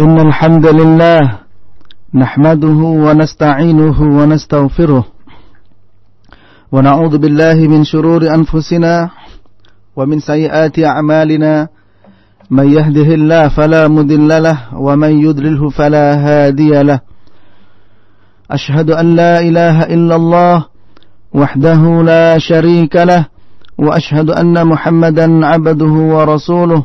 إن الحمد لله نحمده ونستعينه ونستغفره ونعوذ بالله من شرور أنفسنا ومن سيئات أعمالنا من يهده الله فلا مذل له ومن يدلله فلا هادي له أشهد أن لا إله إلا الله وحده لا شريك له وأشهد أن محمدا عبده ورسوله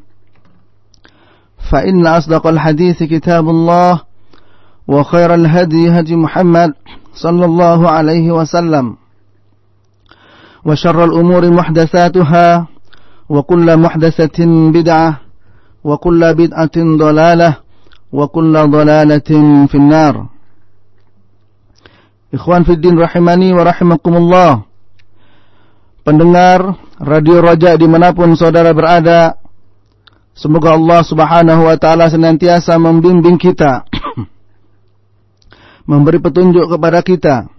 فإن أصدق الحديث كتاب الله وخير الهدي هدي محمد صلى الله عليه وسلم وشر الأمور محدثاتها وكل محدثة بدعة وكل بدعة ضلالة وكل ضلالة في النار. Ikhwan Fiddin Rahimani wa Rahimakumullah Pendengar Radio Raja dimanapun saudara berada Semoga Allah subhanahu wa ta'ala senantiasa membimbing kita Memberi petunjuk kepada kita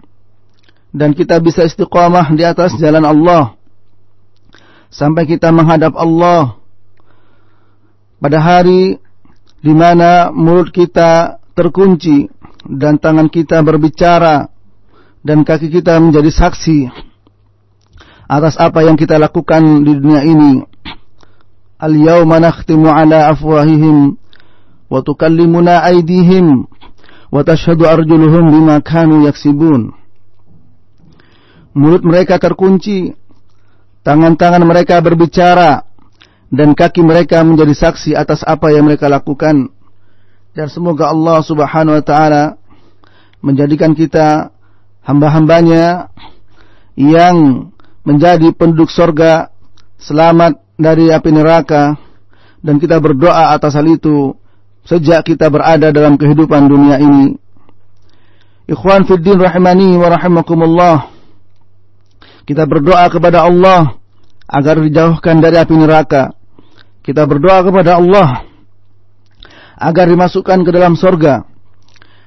Dan kita bisa istiqamah di atas jalan Allah. Sampai kita menghadap Allah Pada hari di mana mulut kita terkunci Dan tangan kita berbicara Dan kaki kita menjadi saksi Atas apa yang kita lakukan di dunia ini Al-yawma nakhtimu ala afwahihim wa tukallimuna aydihim wa tashhadu arjuluhum bima kanu yaksibun. Mulut mereka terkunci, tangan-tangan mereka berbicara dan kaki mereka menjadi saksi atas apa yang mereka lakukan. Dan semoga Allah Subhanahu wa taala menjadikan kita hamba-hambanya yang menjadi penduduk sorga selamat dari api neraka dan kita berdoa atas hal itu sejak kita berada dalam kehidupan dunia ini. Ikhwan fiddin rahimani wa rahimakumullah. Kita berdoa kepada Allah agar dijauhkan dari api neraka. Kita berdoa kepada Allah agar dimasukkan ke dalam sorga.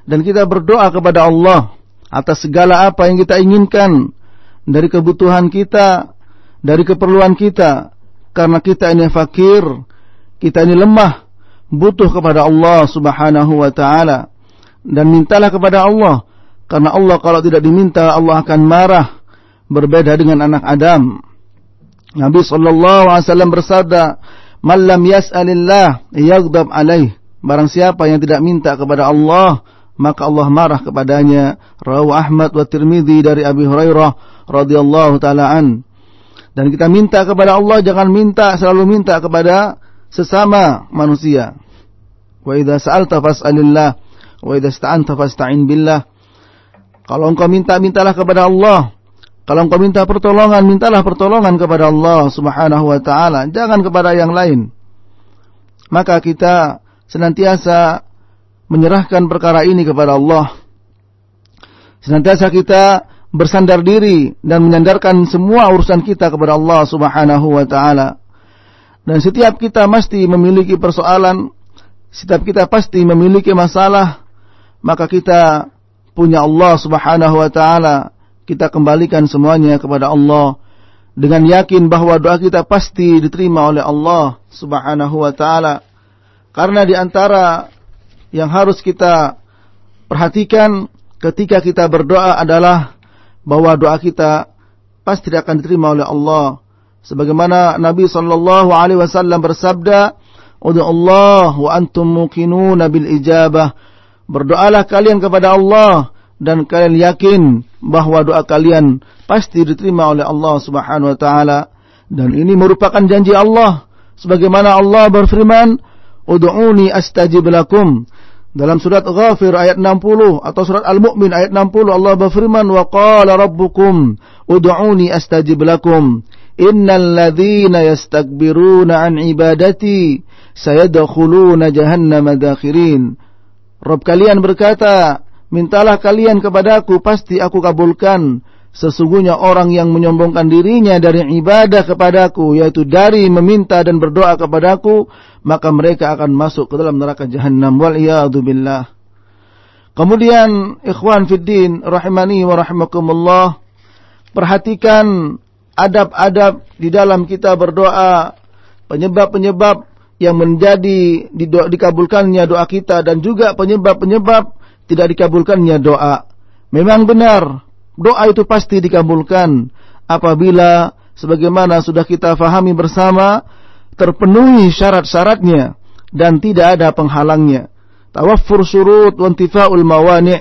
Dan kita berdoa kepada Allah atas segala apa yang kita inginkan dari kebutuhan kita, dari keperluan kita, karena kita ini fakir, kita ini lemah, butuh kepada Allah Subhanahu wa taala. Dan mintalah kepada Allah, karena Allah kalau tidak diminta Allah akan marah, berbeda dengan anak Adam. Nabi sallallahu alaihi wasallam bersabda, "Man lam yas'alillah yaghdab alaih." Barang siapa yang tidak minta kepada Allah, maka Allah marah kepadanya. Rawu Ahmad wa Tirmidzi dari Abi Hurairah radhiyallahu taala an. Dan kita minta kepada Allah jangan minta selalu minta kepada sesama manusia. Wa idza sa'alta fas'alillah wa idza ista'anta fasta'in billah. Kalau engkau minta mintalah kepada Allah. Kalau engkau minta pertolongan mintalah pertolongan kepada Allah Subhanahu wa taala, jangan kepada yang lain. Maka kita senantiasa menyerahkan perkara ini kepada Allah. Senantiasa kita bersandar diri dan menyandarkan semua urusan kita kepada Allah Subhanahu wa taala. Dan setiap kita mesti memiliki persoalan, setiap kita pasti memiliki masalah, maka kita punya Allah Subhanahu wa taala, kita kembalikan semuanya kepada Allah dengan yakin bahwa doa kita pasti diterima oleh Allah Subhanahu wa taala. Karena di antara yang harus kita perhatikan ketika kita berdoa adalah bahwa doa kita pasti akan diterima oleh Allah. Sebagaimana Nabi sallallahu alaihi wasallam bersabda, "Ud'u Allah wa antum muqinuna bil ijabah." Berdoalah kalian kepada Allah dan kalian yakin bahwa doa kalian pasti diterima oleh Allah Subhanahu wa taala. Dan ini merupakan janji Allah. Sebagaimana Allah berfirman, "Ud'uni astajib lakum." Dalam surat Ghafir ayat 60 atau surat Al-Mu'min ayat 60 Allah berfirman wa qala rabbukum ud'uni astajib lakum. Innal ladzina yastakbiruna an ibadati sayadkhuluna jahannama dakhirin. Rabb kalian berkata mintalah kalian kepadaku pasti aku kabulkan sesungguhnya orang yang menyombongkan dirinya dari ibadah kepadaku yaitu dari meminta dan berdoa kepadaku maka mereka akan masuk ke dalam neraka jahanam wal billah. Kemudian ikhwan fiddin rahimani wa rahimakumullah perhatikan adab-adab di dalam kita berdoa penyebab-penyebab yang menjadi dikabulkannya doa kita dan juga penyebab-penyebab tidak dikabulkannya doa. Memang benar doa itu pasti dikabulkan apabila sebagaimana sudah kita fahami bersama terpenuhi syarat-syaratnya dan tidak ada penghalangnya. Tawaffur syurut wa intifa'ul mawani'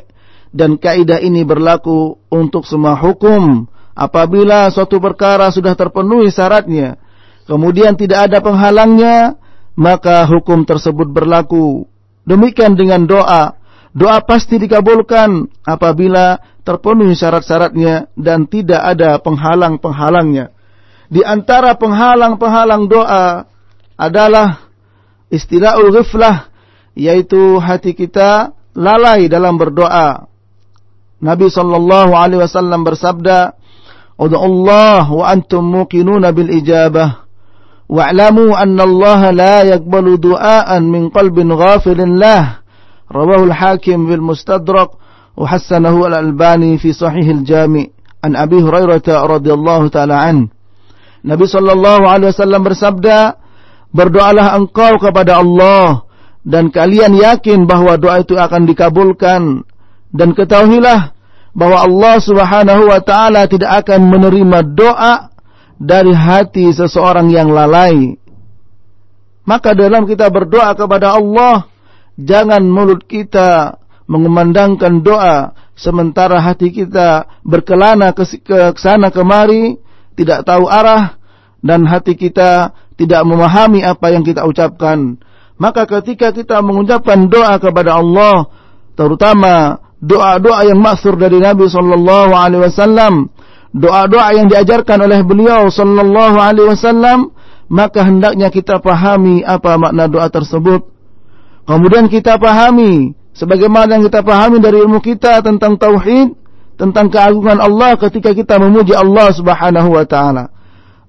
dan kaidah ini berlaku untuk semua hukum. Apabila suatu perkara sudah terpenuhi syaratnya, kemudian tidak ada penghalangnya, maka hukum tersebut berlaku. Demikian dengan doa. Doa pasti dikabulkan apabila terpenuhi syarat-syaratnya dan tidak ada penghalang-penghalangnya. Di antara penghalang-penghalang doa adalah istilahul ghiflah yaitu hati kita lalai dalam berdoa. Nabi sallallahu alaihi wasallam bersabda, "Ud'u Allah wa antum muqinuna bil ijabah." Wa'lamu anna Allah la yaqbalu du'aan min qalbin ghafilin lah. Rawahu al-Hakim bil Mustadrak وحسنه الألباني في صحيح الجامع عن أبي هريرة رضي الله تعالى عنه Nabi Shallallahu Alaihi Wasallam bersabda, berdoalah engkau kepada Allah dan kalian yakin bahwa doa itu akan dikabulkan dan ketahuilah bahwa Allah Subhanahu Wa Taala tidak akan menerima doa dari hati seseorang yang lalai. Maka dalam kita berdoa kepada Allah, jangan mulut kita mengumandangkan doa sementara hati kita berkelana ke, sana kemari tidak tahu arah dan hati kita tidak memahami apa yang kita ucapkan. Maka ketika kita mengucapkan doa kepada Allah terutama doa-doa yang maksur dari Nabi sallallahu alaihi wasallam doa-doa yang diajarkan oleh beliau sallallahu alaihi wasallam maka hendaknya kita pahami apa makna doa tersebut. Kemudian kita pahami sebagaimana yang kita pahami dari ilmu kita tentang tauhid, tentang keagungan Allah ketika kita memuji Allah Subhanahu wa taala.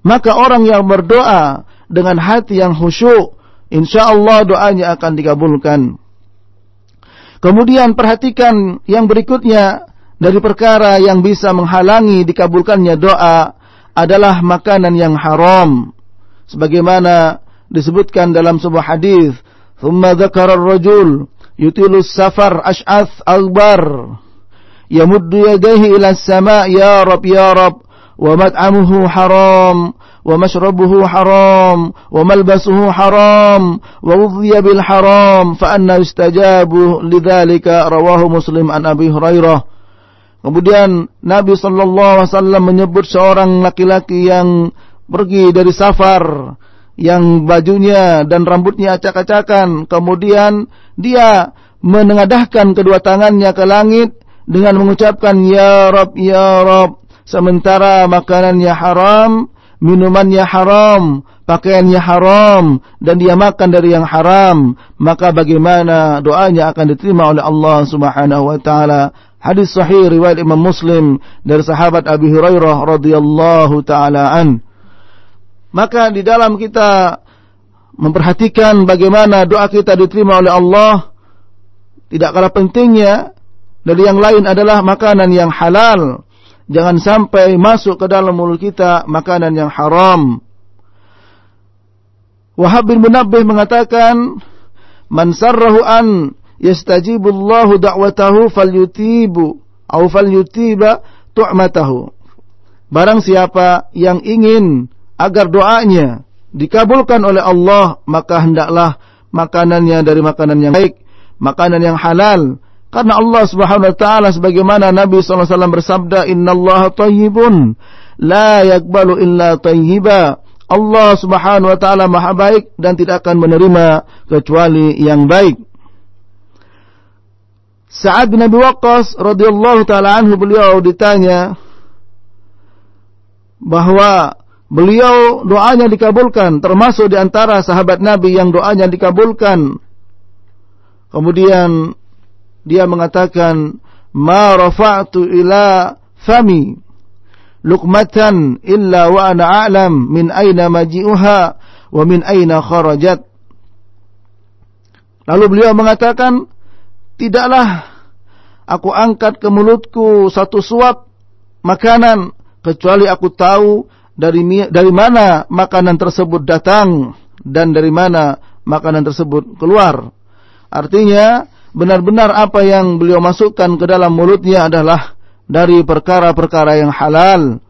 Maka orang yang berdoa dengan hati yang khusyuk, insyaallah doanya akan dikabulkan. Kemudian perhatikan yang berikutnya dari perkara yang bisa menghalangi dikabulkannya doa adalah makanan yang haram. Sebagaimana disebutkan dalam sebuah hadis, "Tsumma dzakara ar-rajul yutilu safar ash'ath akbar. Yamuddu yadayhi ila sama ya rab ya rab. Wa mat'amuhu haram wa mashrabuhu haram wa malbasuhu haram wa wudhiya bil haram. Fa anna yustajabu lidzalika rawahu muslim an abi hurairah. Kemudian Nabi sallallahu alaihi wasallam menyebut seorang laki-laki yang pergi dari safar yang bajunya dan rambutnya acak-acakan. Kemudian dia menengadahkan kedua tangannya ke langit dengan mengucapkan Ya Rob, Ya Rob. Sementara makanannya haram, minumannya haram, pakaiannya haram, dan dia makan dari yang haram. Maka bagaimana doanya akan diterima oleh Allah subhanahu wa ta'ala. Hadis sahih riwayat Imam Muslim dari sahabat Abi Hurairah radhiyallahu taala an. Maka di dalam kita memperhatikan bagaimana doa kita diterima oleh Allah, tidak kalah pentingnya dari yang lain adalah makanan yang halal. Jangan sampai masuk ke dalam mulut kita makanan yang haram. Wahab bin Munabbih mengatakan, "Man sarrahu an yastajibu Allahu da'watahu falyutibu atau falyutiba tu'matahu." Barang siapa yang ingin agar doanya dikabulkan oleh Allah, maka hendaklah makanannya dari makanan yang baik, makanan yang halal. Karena Allah Subhanahu wa taala sebagaimana Nabi wasallam bersabda, "Innallaha thayyibun la yaqbalu illa thayyiba." Allah Subhanahu wa taala Maha baik dan tidak akan menerima kecuali yang baik. Sa'ad bin Abi Waqqas radhiyallahu taala anhu beliau ditanya bahwa Beliau doanya dikabulkan, termasuk di antara sahabat Nabi yang doanya dikabulkan. Kemudian dia mengatakan, ma rafa'tu ila fami luqmatan illa wa ana a'lam min aina maji'uha wa min aina kharajat. Lalu beliau mengatakan, tidaklah aku angkat ke mulutku satu suap makanan kecuali aku tahu dari dari mana makanan tersebut datang dan dari mana makanan tersebut keluar. Artinya benar-benar apa yang beliau masukkan ke dalam mulutnya adalah dari perkara-perkara yang halal.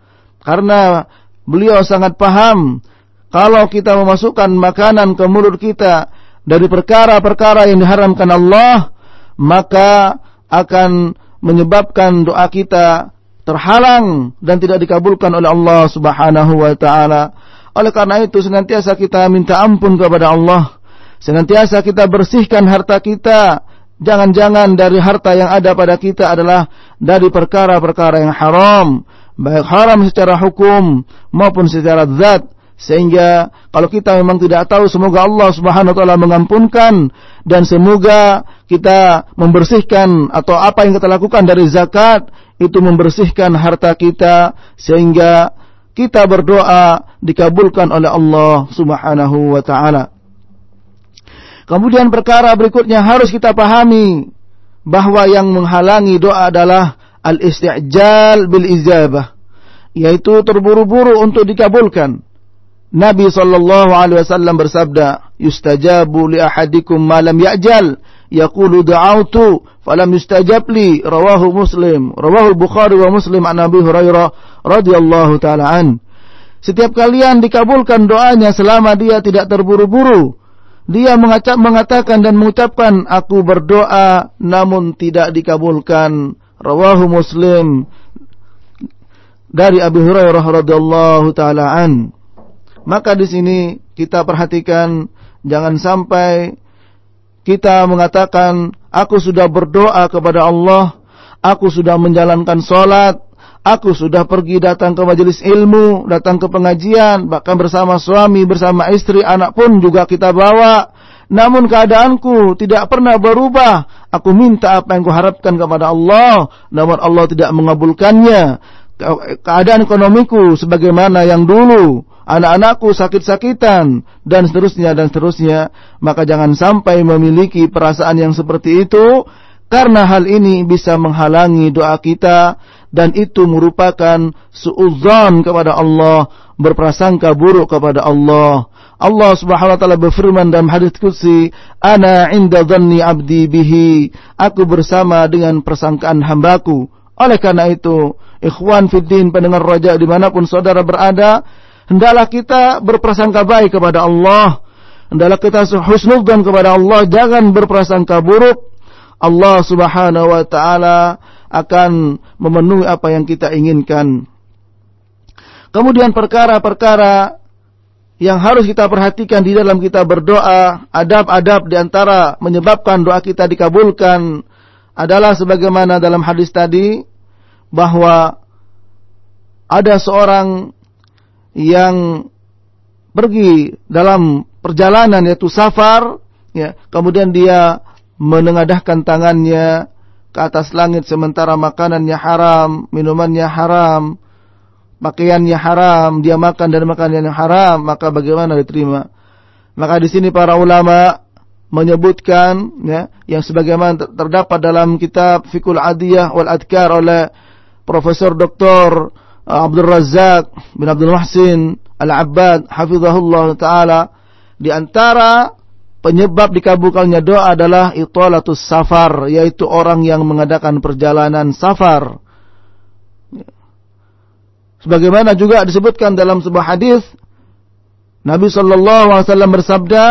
Karena beliau sangat paham kalau kita memasukkan makanan ke mulut kita dari perkara-perkara yang diharamkan Allah, maka akan menyebabkan doa kita terhalang dan tidak dikabulkan oleh Allah Subhanahu wa taala. Oleh karena itu senantiasa kita minta ampun kepada Allah. Senantiasa kita bersihkan harta kita Jangan-jangan dari harta yang ada pada kita adalah dari perkara-perkara yang haram, baik haram secara hukum maupun secara zat. Sehingga kalau kita memang tidak tahu semoga Allah Subhanahu wa taala mengampunkan dan semoga kita membersihkan atau apa yang kita lakukan dari zakat itu membersihkan harta kita sehingga kita berdoa dikabulkan oleh Allah Subhanahu wa taala. Kemudian perkara berikutnya harus kita pahami bahwa yang menghalangi doa adalah al-isti'jal bil ijabah, yaitu terburu-buru untuk dikabulkan. Nabi sallallahu alaihi wasallam bersabda, "Yustajabu li ahadikum ma lam ya'jal." Yaqulu da'autu falam yustajab li. Rawahu Muslim. Rawahu Bukhari wa Muslim an Nabi Hurairah radhiyallahu taala an. Setiap kalian dikabulkan doanya selama dia tidak terburu-buru dia mengatakan dan mengucapkan aku berdoa namun tidak dikabulkan. Rawahu Muslim dari Abu Hurairah radhiyallahu taala an. Maka di sini kita perhatikan jangan sampai kita mengatakan aku sudah berdoa kepada Allah, aku sudah menjalankan salat, Aku sudah pergi datang ke majelis ilmu, datang ke pengajian, bahkan bersama suami, bersama istri, anak pun juga kita bawa. Namun keadaanku tidak pernah berubah. Aku minta apa yang kuharapkan kepada Allah, namun Allah tidak mengabulkannya. Keadaan ekonomiku sebagaimana yang dulu, anak-anakku sakit-sakitan dan seterusnya dan seterusnya, maka jangan sampai memiliki perasaan yang seperti itu karena hal ini bisa menghalangi doa kita dan itu merupakan suudzon kepada Allah, berprasangka buruk kepada Allah. Allah Subhanahu wa taala berfirman dalam hadis qudsi, "Ana 'inda dhanni 'abdi bihi." Aku bersama dengan persangkaan hambaku. Oleh karena itu, ikhwan fiddin pendengar raja di mana pun saudara berada, hendaklah kita berprasangka baik kepada Allah. Hendaklah kita husnudzon kepada Allah, jangan berprasangka buruk. Allah Subhanahu wa taala akan memenuhi apa yang kita inginkan. Kemudian perkara-perkara yang harus kita perhatikan di dalam kita berdoa, adab-adab di antara menyebabkan doa kita dikabulkan adalah sebagaimana dalam hadis tadi bahwa ada seorang yang pergi dalam perjalanan yaitu safar ya kemudian dia menengadahkan tangannya ke atas langit sementara makanannya haram, minumannya haram, pakaiannya haram, dia makan dari makanan yang haram, maka bagaimana diterima? Maka di sini para ulama menyebutkan ya yang sebagaimana terdapat dalam kitab Fikul Adiyah wal Adkar oleh Profesor Dr. Abdul Razak bin Abdul Muhsin Al-Abbad hafizahullah taala di antara penyebab dikabulkannya doa adalah itolatus safar, yaitu orang yang mengadakan perjalanan safar. Sebagaimana juga disebutkan dalam sebuah hadis, Nabi sallallahu alaihi wasallam bersabda,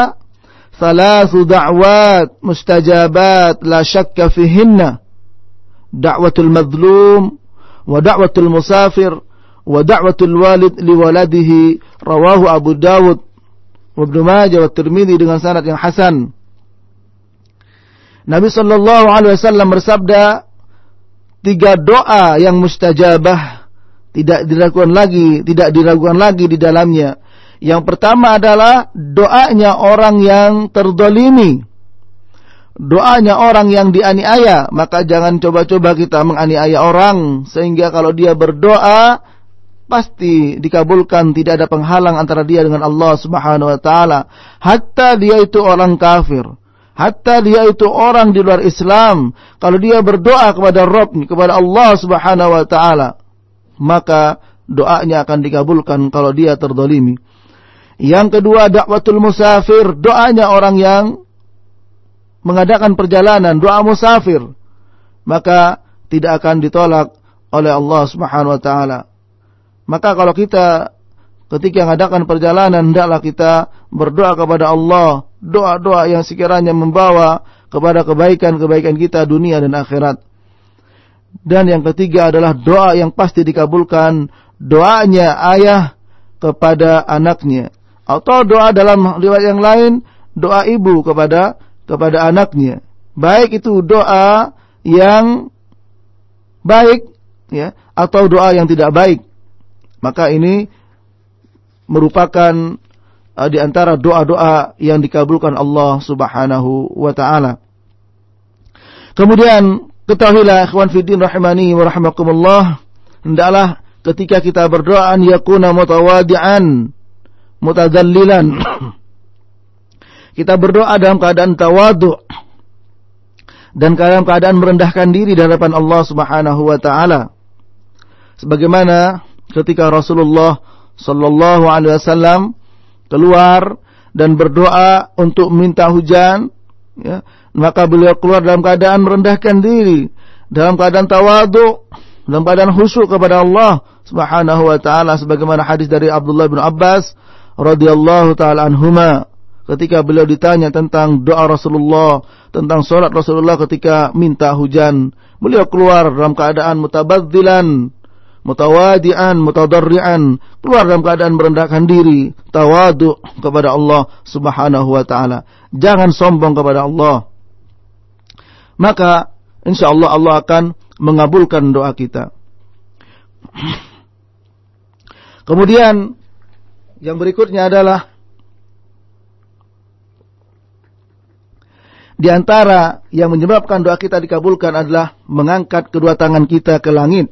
"Thalathu da'wat mustajabat la syakka fihinna. Da'watul madlum wa da'watul musafir wa da'watul walid liwaladihi." Rawahu Abu Dawud Ibnu wa Tirmidzi dengan sanad yang hasan. Nabi sallallahu alaihi wasallam bersabda, tiga doa yang mustajabah tidak diragukan lagi, tidak diragukan lagi di dalamnya. Yang pertama adalah doanya orang yang terdolimi. doanya orang yang dianiaya, maka jangan coba-coba kita menganiaya orang sehingga kalau dia berdoa pasti dikabulkan, tidak ada penghalang antara dia dengan Allah Subhanahu wa taala. Hatta dia itu orang kafir, hatta dia itu orang di luar Islam, kalau dia berdoa kepada Rabb, kepada Allah Subhanahu wa taala, maka doanya akan dikabulkan kalau dia terdolimi. Yang kedua dakwatul musafir, doanya orang yang mengadakan perjalanan, doa musafir, maka tidak akan ditolak oleh Allah Subhanahu wa taala. Maka kalau kita ketika mengadakan perjalanan hendaklah kita berdoa kepada Allah, doa-doa yang sekiranya membawa kepada kebaikan-kebaikan kita dunia dan akhirat. Dan yang ketiga adalah doa yang pasti dikabulkan, doanya ayah kepada anaknya atau doa dalam riwayat yang lain doa ibu kepada kepada anaknya. Baik itu doa yang baik ya atau doa yang tidak baik. Maka ini merupakan uh, di antara doa-doa yang dikabulkan Allah Subhanahu wa taala. Kemudian ketahuilah ikhwan fiddin rahimani wa rahimakumullah hendaklah ketika kita berdoa an yakuna mutawadi'an mutadzallilan Kita berdoa dalam keadaan tawadu dan dalam keadaan merendahkan diri di hadapan Allah Subhanahu wa taala. Sebagaimana ketika Rasulullah sallallahu alaihi wasallam keluar dan berdoa untuk minta hujan, ya, maka beliau keluar dalam keadaan merendahkan diri, dalam keadaan tawadu, dalam keadaan khusyuk kepada Allah Subhanahu wa taala sebagaimana hadis dari Abdullah bin Abbas radhiyallahu taala anhuma ketika beliau ditanya tentang doa Rasulullah, tentang sholat Rasulullah ketika minta hujan. Beliau keluar dalam keadaan mutabadzilan, mutawadian, mutadarrian, keluar dalam keadaan merendahkan diri, tawadu kepada Allah Subhanahu wa taala. Jangan sombong kepada Allah. Maka insyaallah Allah akan mengabulkan doa kita. Kemudian yang berikutnya adalah Di antara yang menyebabkan doa kita dikabulkan adalah mengangkat kedua tangan kita ke langit.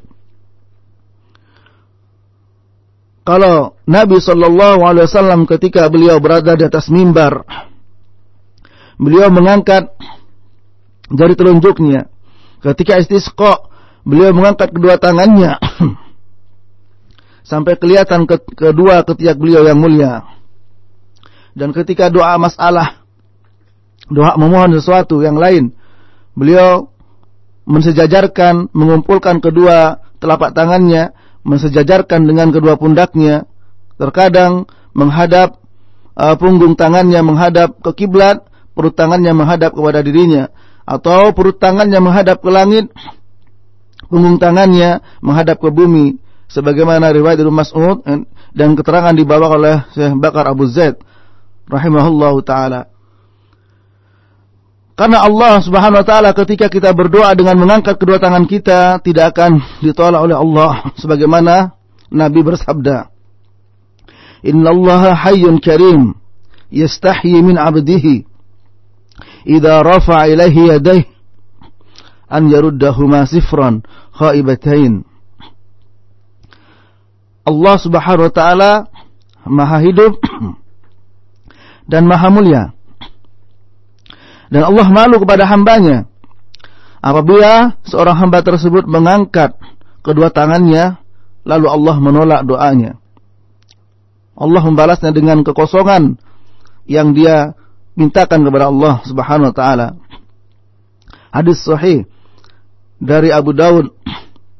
Kalau Nabi Shallallahu Alaihi Wasallam ketika beliau berada di atas mimbar, beliau mengangkat jari telunjuknya. Ketika istisqa, beliau mengangkat kedua tangannya sampai kelihatan ke kedua ketiak beliau yang mulia. Dan ketika doa masalah doa memohon sesuatu yang lain. Beliau mensejajarkan, mengumpulkan kedua telapak tangannya, mensejajarkan dengan kedua pundaknya, terkadang menghadap uh, punggung tangannya menghadap ke kiblat, perut tangannya menghadap kepada dirinya, atau perut tangannya menghadap ke langit, punggung tangannya menghadap ke bumi, sebagaimana riwayat Ibnu Mas'ud dan keterangan dibawa oleh Syekh Bakar Abu Zaid rahimahullahu taala. Karena Allah Subhanahu wa taala ketika kita berdoa dengan mengangkat kedua tangan kita tidak akan ditolak oleh Allah sebagaimana Nabi bersabda. Inna Allah hayyun karim yastahyi min 'abdihi idza rafa'a ilaihi yadayhi an yaruddahuma sifran khaibatain Allah Subhanahu wa taala Maha hidup dan Maha mulia dan Allah malu kepada hambanya. Apabila seorang hamba tersebut mengangkat kedua tangannya, lalu Allah menolak doanya. Allah membalasnya dengan kekosongan yang dia mintakan kepada Allah Subhanahu wa taala. Hadis sahih dari Abu Daud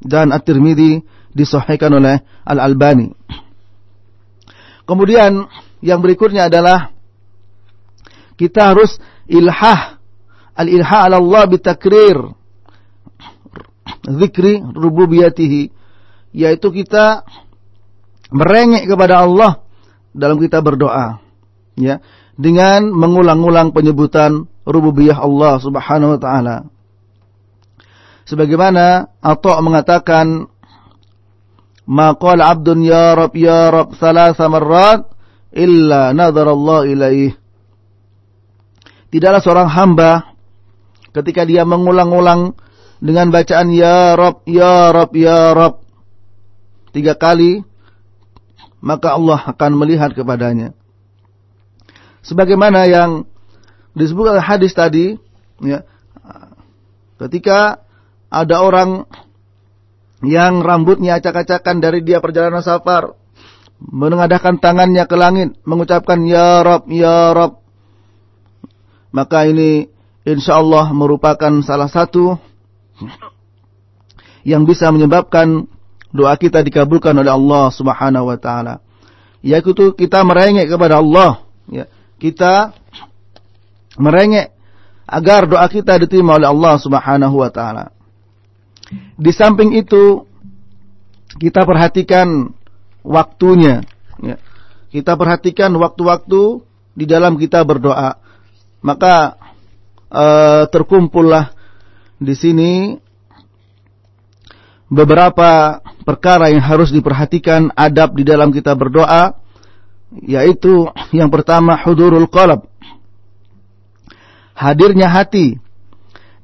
dan At-Tirmidzi disahihkan oleh Al-Albani. Kemudian yang berikutnya adalah kita harus ilhah. Al-ilha ala Allah bitakrir. Zikri rububiyatihi. Yaitu kita merengek kepada Allah dalam kita berdoa. Ya. Dengan mengulang-ulang penyebutan rububiyah Allah Subhanahu wa taala. Sebagaimana Atha mengatakan maqal abdun ya rab ya rab thalatha marrat illa nadhara Allah ilaih tidaklah seorang hamba ketika dia mengulang-ulang dengan bacaan ya Rob, ya Rob, ya Rob tiga kali, maka Allah akan melihat kepadanya. Sebagaimana yang disebutkan hadis tadi, ya, ketika ada orang yang rambutnya acak-acakan dari dia perjalanan safar, menengadahkan tangannya ke langit, mengucapkan Ya Rob, Ya Rob. Maka ini insya Allah merupakan salah satu yang bisa menyebabkan doa kita dikabulkan oleh Allah Subhanahu wa taala. Yaitu kita merengek kepada Allah, ya. Kita merengek agar doa kita diterima oleh Allah Subhanahu wa taala. Di samping itu kita perhatikan waktunya, ya. Kita perhatikan waktu-waktu di dalam kita berdoa. Maka uh, terkumpullah di sini beberapa perkara yang harus diperhatikan adab di dalam kita berdoa yaitu yang pertama hudurul qalb. Hadirnya hati.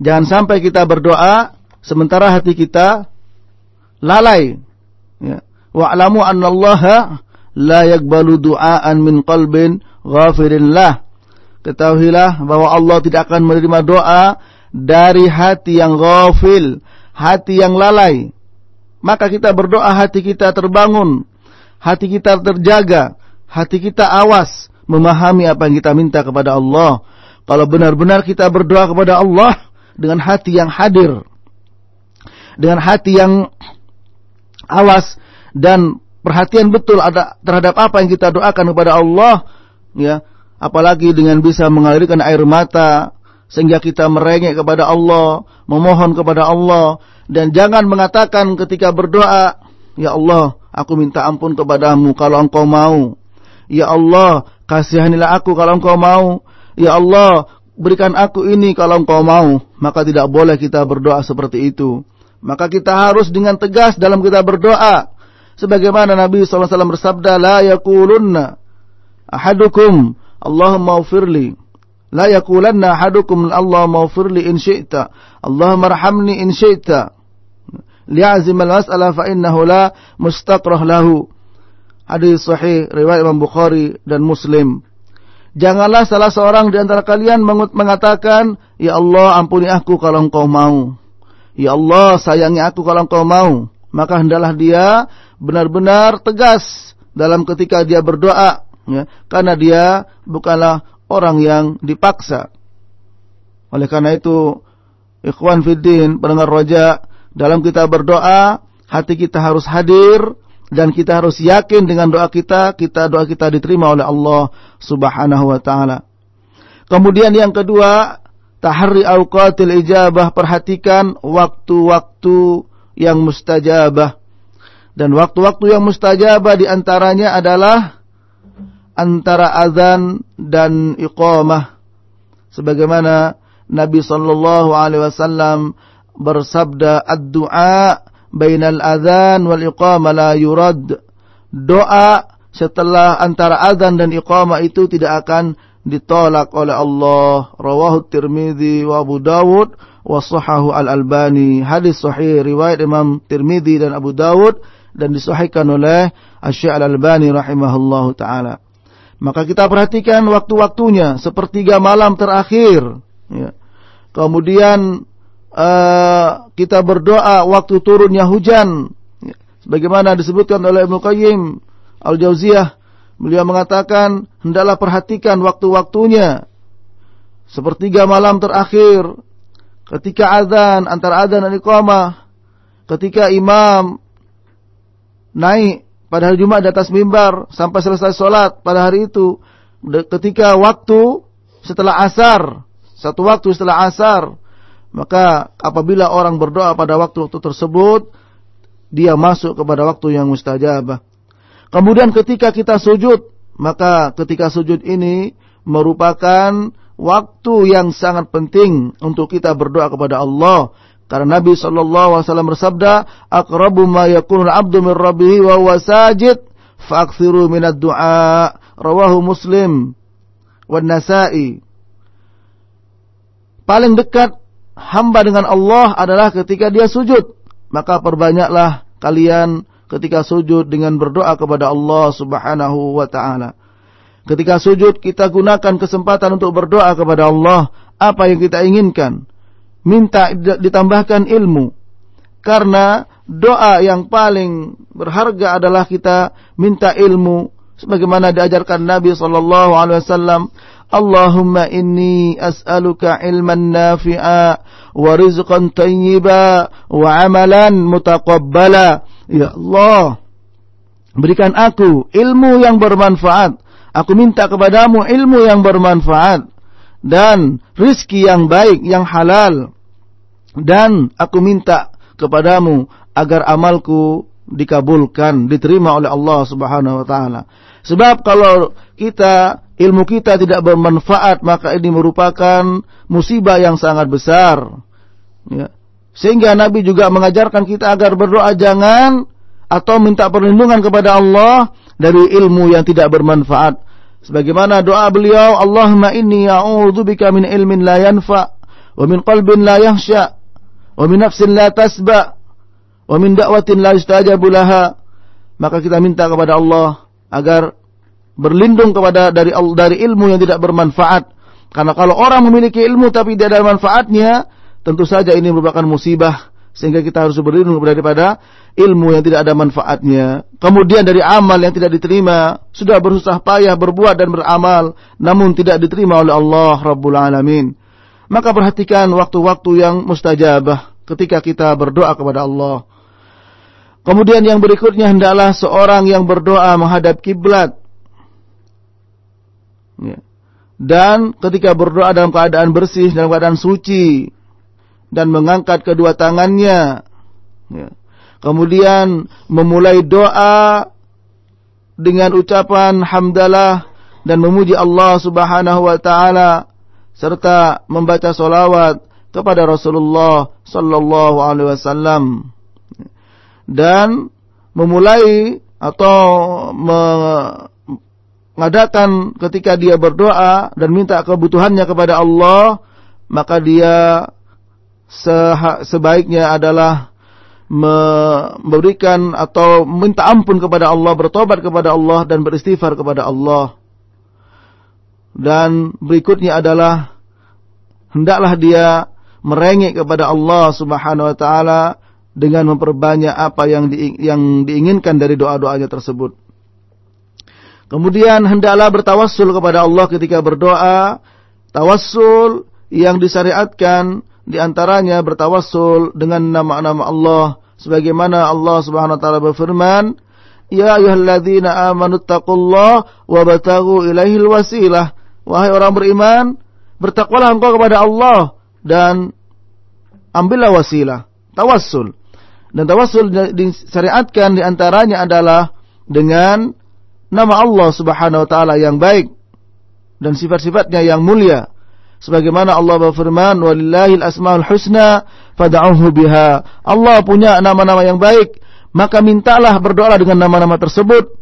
Jangan sampai kita berdoa sementara hati kita lalai. Ya. Wa'lamu annallaha la yaqbalu du'aan min qalbin ghafirillah ketahuilah bahwa Allah tidak akan menerima doa dari hati yang ghafil, hati yang lalai. Maka kita berdoa hati kita terbangun, hati kita terjaga, hati kita awas memahami apa yang kita minta kepada Allah. Kalau benar-benar kita berdoa kepada Allah dengan hati yang hadir, dengan hati yang awas dan perhatian betul ada terhadap apa yang kita doakan kepada Allah, ya, apalagi dengan bisa mengalirkan air mata, sehingga kita merengek kepada Allah, memohon kepada Allah dan jangan mengatakan ketika berdoa, ya Allah, aku minta ampun kepadamu kalau engkau mau. Ya Allah, kasihanilah aku kalau engkau mau. Ya Allah, berikan aku ini kalau engkau mau. Maka tidak boleh kita berdoa seperti itu. Maka kita harus dengan tegas dalam kita berdoa. Sebagaimana Nabi SAW bersabda, La yakulunna ahadukum Allahumma ufirli La yakulanna ahadukum Allahumma ufirli in syaita. Allahumma rahamni in syaita. Li'azim al-mas'ala fa'innahu la mustaqrah lahu Hadis sahih riwayat Imam Bukhari dan Muslim Janganlah salah seorang di antara kalian mengatakan, Ya Allah ampuni aku kalau engkau mau. Ya Allah sayangi aku kalau engkau mau. Maka hendalah dia benar-benar tegas dalam ketika dia berdoa ya, karena dia bukanlah orang yang dipaksa. Oleh karena itu, ikhwan fiddin, pendengar roja, dalam kita berdoa, hati kita harus hadir dan kita harus yakin dengan doa kita, kita doa kita diterima oleh Allah Subhanahu wa taala. Kemudian yang kedua, tahri awqatil ijabah, perhatikan waktu-waktu yang mustajabah. Dan waktu-waktu yang mustajabah di antaranya adalah antara azan dan iqamah. Sebagaimana Nabi sallallahu alaihi wasallam bersabda ad-du'a bainal azan wal iqamah la yurad. Doa setelah antara azan dan iqamah itu tidak akan ditolak oleh Allah. Rawahu Tirmidzi wa Abu Dawud wa sahahu Al-Albani. Hadis sahih riwayat Imam Tirmidzi dan Abu Dawud dan disahihkan oleh Asy-Syaikh Al-Albani rahimahullahu taala maka kita perhatikan waktu-waktunya sepertiga malam terakhir. Ya. Kemudian uh, kita berdoa waktu turunnya hujan. Ya. Sebagaimana disebutkan oleh Ibnu Qayyim Al-Jauziyah, beliau mengatakan hendaklah perhatikan waktu-waktunya. Sepertiga malam terakhir ketika azan antara azan dan iqamah, ketika imam naik pada hari Jumat di atas mimbar sampai selesai sholat pada hari itu. Ketika waktu setelah asar, satu waktu setelah asar, maka apabila orang berdoa pada waktu-waktu tersebut, dia masuk kepada waktu yang mustajabah. Kemudian ketika kita sujud, maka ketika sujud ini merupakan waktu yang sangat penting untuk kita berdoa kepada Allah karena Nabi SAW bersabda, "Aqrabu ma yakunu al-'abdu min rabbih wa huwa sajid, fa'aktsiru min ad-du'a." Rawahu Muslim wa Nasa'i. Paling dekat hamba dengan Allah adalah ketika dia sujud. Maka perbanyaklah kalian ketika sujud dengan berdoa kepada Allah Subhanahu wa taala. Ketika sujud kita gunakan kesempatan untuk berdoa kepada Allah apa yang kita inginkan. Minta ditambahkan ilmu. Karena doa yang paling berharga adalah kita minta ilmu sebagaimana diajarkan Nabi sallallahu alaihi wasallam Allahumma inni as'aluka ilman nafi'a wa rizqan tayyiba wa amalan mutaqabbala. Ya Allah, berikan aku ilmu yang bermanfaat. Aku minta kepadamu ilmu yang bermanfaat dan rizki yang baik, yang halal. Dan aku minta kepadamu agar amalku dikabulkan, diterima oleh Allah Subhanahu wa taala. Sebab kalau kita ilmu kita tidak bermanfaat maka ini merupakan musibah yang sangat besar. Ya. Sehingga Nabi juga mengajarkan kita agar berdoa jangan atau minta perlindungan kepada Allah dari ilmu yang tidak bermanfaat. Sebagaimana doa beliau, Allahumma inni a'udzubika min ilmin la yanfa wa min qalbin la yahsya wa min nafsin la tasba wa min da'watin la yustajabu laha. Maka kita minta kepada Allah agar berlindung kepada dari dari ilmu yang tidak bermanfaat. Karena kalau orang memiliki ilmu tapi tidak ada manfaatnya, tentu saja ini merupakan musibah sehingga kita harus berlindung daripada ilmu yang tidak ada manfaatnya. Kemudian dari amal yang tidak diterima, sudah berusaha payah berbuat dan beramal namun tidak diterima oleh Allah Rabbul Alamin. Maka perhatikan waktu-waktu yang mustajabah ketika kita berdoa kepada Allah. Kemudian yang berikutnya hendaklah seorang yang berdoa menghadap kiblat Ya. Dan ketika berdoa dalam keadaan bersih, dalam keadaan suci, dan mengangkat kedua tangannya, ya. kemudian memulai doa dengan ucapan hamdalah dan memuji Allah Subhanahu wa taala serta membaca solawat kepada Rasulullah sallallahu alaihi wasallam dan memulai atau me mengadakan ketika dia berdoa dan minta kebutuhannya kepada Allah, maka dia sebaiknya adalah memberikan atau minta ampun kepada Allah, bertobat kepada Allah dan beristighfar kepada Allah. Dan berikutnya adalah hendaklah dia merengek kepada Allah Subhanahu wa taala dengan memperbanyak apa yang yang diinginkan dari doa-doanya tersebut. Kemudian hendaklah bertawassul kepada Allah ketika berdoa. Tawassul yang disyariatkan di antaranya bertawassul dengan nama-nama Allah. Sebagaimana Allah subhanahu wa ta'ala berfirman, Ya ayuhalladzina amanu taqullah wa batagu ilaihil wasilah. Wahai orang beriman, bertakwalah engkau kepada Allah dan ambillah wasilah. Tawassul. Dan tawassul disyariatkan di antaranya adalah dengan nama Allah Subhanahu wa taala yang baik dan sifat-sifatnya yang mulia. Sebagaimana Allah berfirman, "Walillahil asmaul husna fad'uhu biha." Allah punya nama-nama yang baik, maka mintalah berdoa dengan nama-nama tersebut.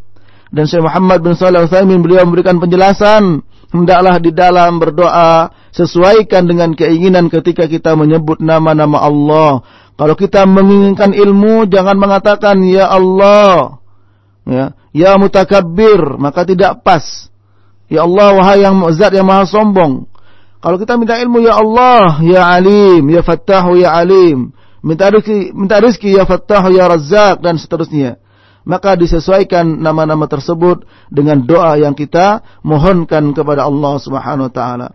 Dan Syekh Muhammad bin Shalih Al-Utsaimin beliau memberikan penjelasan, hendaklah di dalam berdoa sesuaikan dengan keinginan ketika kita menyebut nama-nama Allah. Kalau kita menginginkan ilmu, jangan mengatakan ya Allah. Ya, ya mutakabbir, maka tidak pas. Ya Allah, wahai yang zat yang maha sombong. Kalau kita minta ilmu, ya Allah, ya alim, ya fattahu, ya alim. Minta rezeki, minta rezeki, ya fattahu, ya razzaq, dan seterusnya. Maka disesuaikan nama-nama tersebut dengan doa yang kita mohonkan kepada Allah subhanahu wa ta'ala.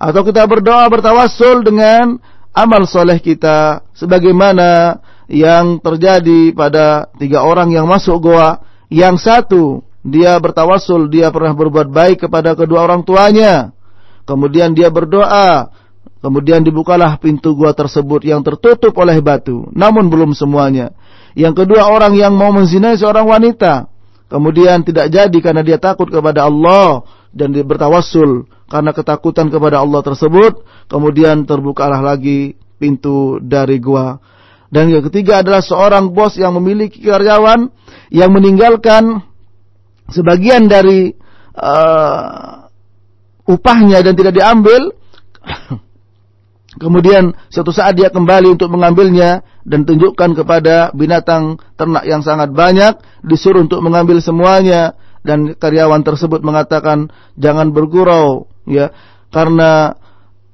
Atau kita berdoa bertawassul dengan amal soleh kita. Sebagaimana yang terjadi pada tiga orang yang masuk goa yang satu, dia bertawasul, dia pernah berbuat baik kepada kedua orang tuanya. Kemudian dia berdoa. Kemudian dibukalah pintu gua tersebut yang tertutup oleh batu. Namun belum semuanya. Yang kedua orang yang mau menzinai seorang wanita. Kemudian tidak jadi karena dia takut kepada Allah. Dan dia bertawasul karena ketakutan kepada Allah tersebut. Kemudian terbukalah lagi pintu dari gua. Dan yang ketiga adalah seorang bos yang memiliki karyawan yang meninggalkan sebagian dari uh, upahnya dan tidak diambil Kemudian suatu saat dia kembali untuk mengambilnya dan tunjukkan kepada binatang ternak yang sangat banyak, disuruh untuk mengambil semuanya dan karyawan tersebut mengatakan jangan bergurau ya karena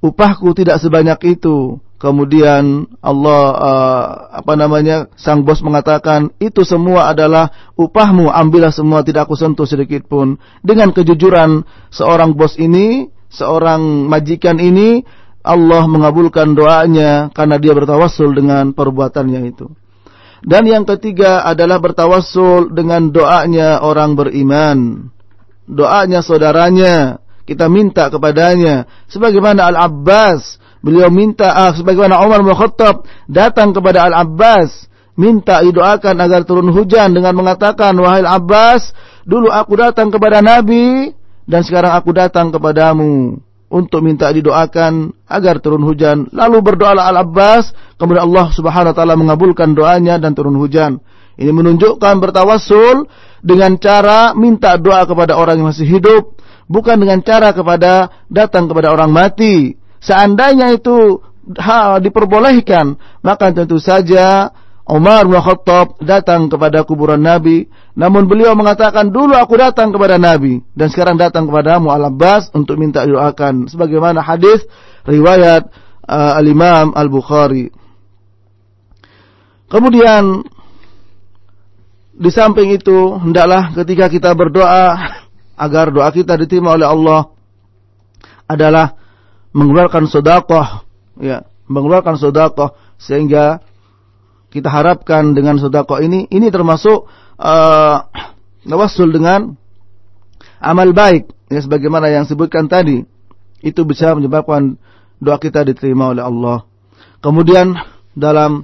upahku tidak sebanyak itu. Kemudian Allah uh, apa namanya sang bos mengatakan itu semua adalah upahmu ambillah semua tidak aku sentuh sedikit pun dengan kejujuran seorang bos ini seorang majikan ini Allah mengabulkan doanya karena dia bertawassul dengan perbuatannya itu. Dan yang ketiga adalah bertawassul dengan doanya orang beriman. Doanya saudaranya. Kita minta kepadanya. Sebagaimana Al-Abbas. Beliau minta, ah, sebagaimana Umar bin Khattab datang kepada Al-Abbas. Minta didoakan agar turun hujan dengan mengatakan, Wahai Al-Abbas, dulu aku datang kepada Nabi. Dan sekarang aku datang kepadamu untuk minta didoakan agar turun hujan. Lalu berdoalah Al-Abbas, kemudian Allah Subhanahu wa taala mengabulkan doanya dan turun hujan. Ini menunjukkan bertawassul dengan cara minta doa kepada orang yang masih hidup, bukan dengan cara kepada datang kepada orang mati. Seandainya itu ha, diperbolehkan, maka tentu saja Umar bin Khattab datang kepada kuburan Nabi, namun beliau mengatakan dulu aku datang kepada Nabi dan sekarang datang kepadamu Al-Abbas untuk minta doakan sebagaimana hadis riwayat uh, Al-Imam Al-Bukhari. Kemudian di samping itu hendaklah ketika kita berdoa agar doa kita diterima oleh Allah adalah mengeluarkan sedekah ya, mengeluarkan sedekah sehingga kita harapkan dengan sedekah ini ini termasuk uh, dengan amal baik ya sebagaimana yang sebutkan tadi itu bisa menyebabkan doa kita diterima oleh Allah. Kemudian dalam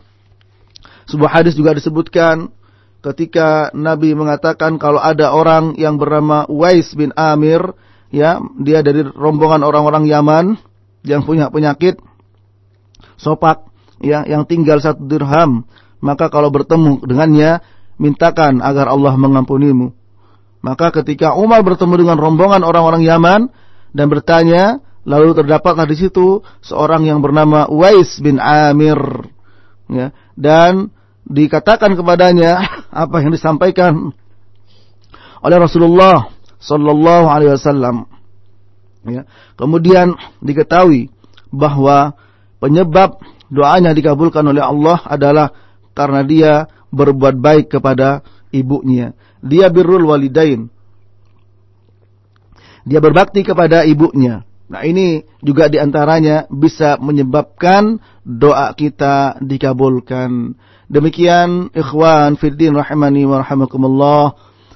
sebuah hadis juga disebutkan ketika Nabi mengatakan kalau ada orang yang bernama Wais bin Amir ya dia dari rombongan orang-orang Yaman yang punya penyakit sopak ya yang tinggal satu dirham, maka kalau bertemu dengannya mintakan agar Allah mengampunimu. Maka ketika Umar bertemu dengan rombongan orang-orang Yaman dan bertanya, lalu terdapatlah di situ seorang yang bernama Wais bin Amir. Ya, dan dikatakan kepadanya apa yang disampaikan oleh Rasulullah sallallahu alaihi wasallam. Ya, kemudian diketahui bahwa penyebab doanya dikabulkan oleh Allah adalah karena dia berbuat baik kepada ibunya. Dia birrul walidain. Dia berbakti kepada ibunya. Nah ini juga di antaranya bisa menyebabkan doa kita dikabulkan. Demikian ikhwan fiddin rahimani wa rahimakumullah.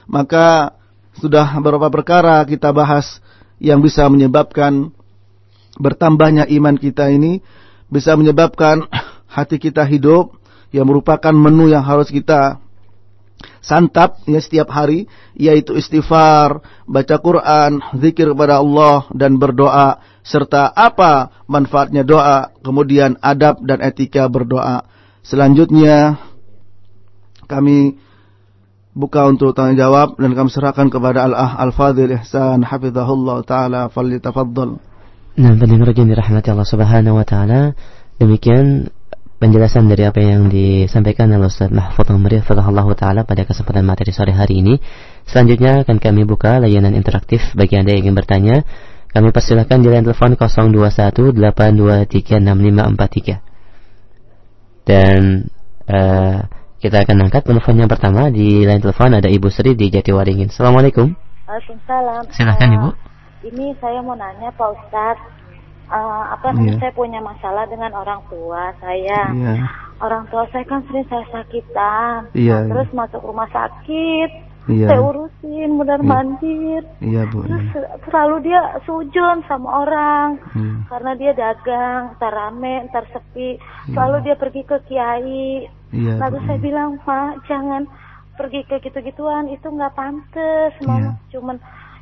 Maka sudah beberapa perkara kita bahas yang bisa menyebabkan bertambahnya iman kita ini bisa menyebabkan hati kita hidup yang merupakan menu yang harus kita santap ya setiap hari yaitu istighfar, baca Quran, zikir kepada Allah dan berdoa serta apa manfaatnya doa, kemudian adab dan etika berdoa. Selanjutnya kami buka untuk tanya jawab dan kami serahkan kepada Al-Ah Al-Fadhil Ihsan hafizahullah taala falyatafaddal. Nah, pendengar yang dirahmati Allah Subhanahu wa taala, demikian penjelasan dari apa yang disampaikan oleh Ustaz Mahfud Umri Allah taala pada kesempatan materi sore hari ini. Selanjutnya akan kami buka layanan interaktif bagi Anda yang ingin bertanya. Kami persilahkan di line telepon 0218236543. Dan uh, kita akan angkat telepon yang pertama di line telepon ada Ibu Sri di Jatiwaringin. Assalamualaikum. Waalaikumsalam. Silahkan Ibu. Ini saya mau nanya Pak Ustadz, uh, apa yeah. saya punya masalah dengan orang tua saya. Yeah. Orang tua saya kan sering saya sakitan, yeah, terus masuk rumah sakit, yeah. saya urusin benar yeah. mandir. Iya bu. Terus yeah. selalu dia sujon sama orang, yeah. karena dia dagang, ntar rame, ntar sepi. Yeah. Selalu dia pergi ke kiai. Yeah, Lalu bu. saya bilang, Mak jangan pergi ke gitu-gituan, itu nggak pantas. Mama yeah. cuman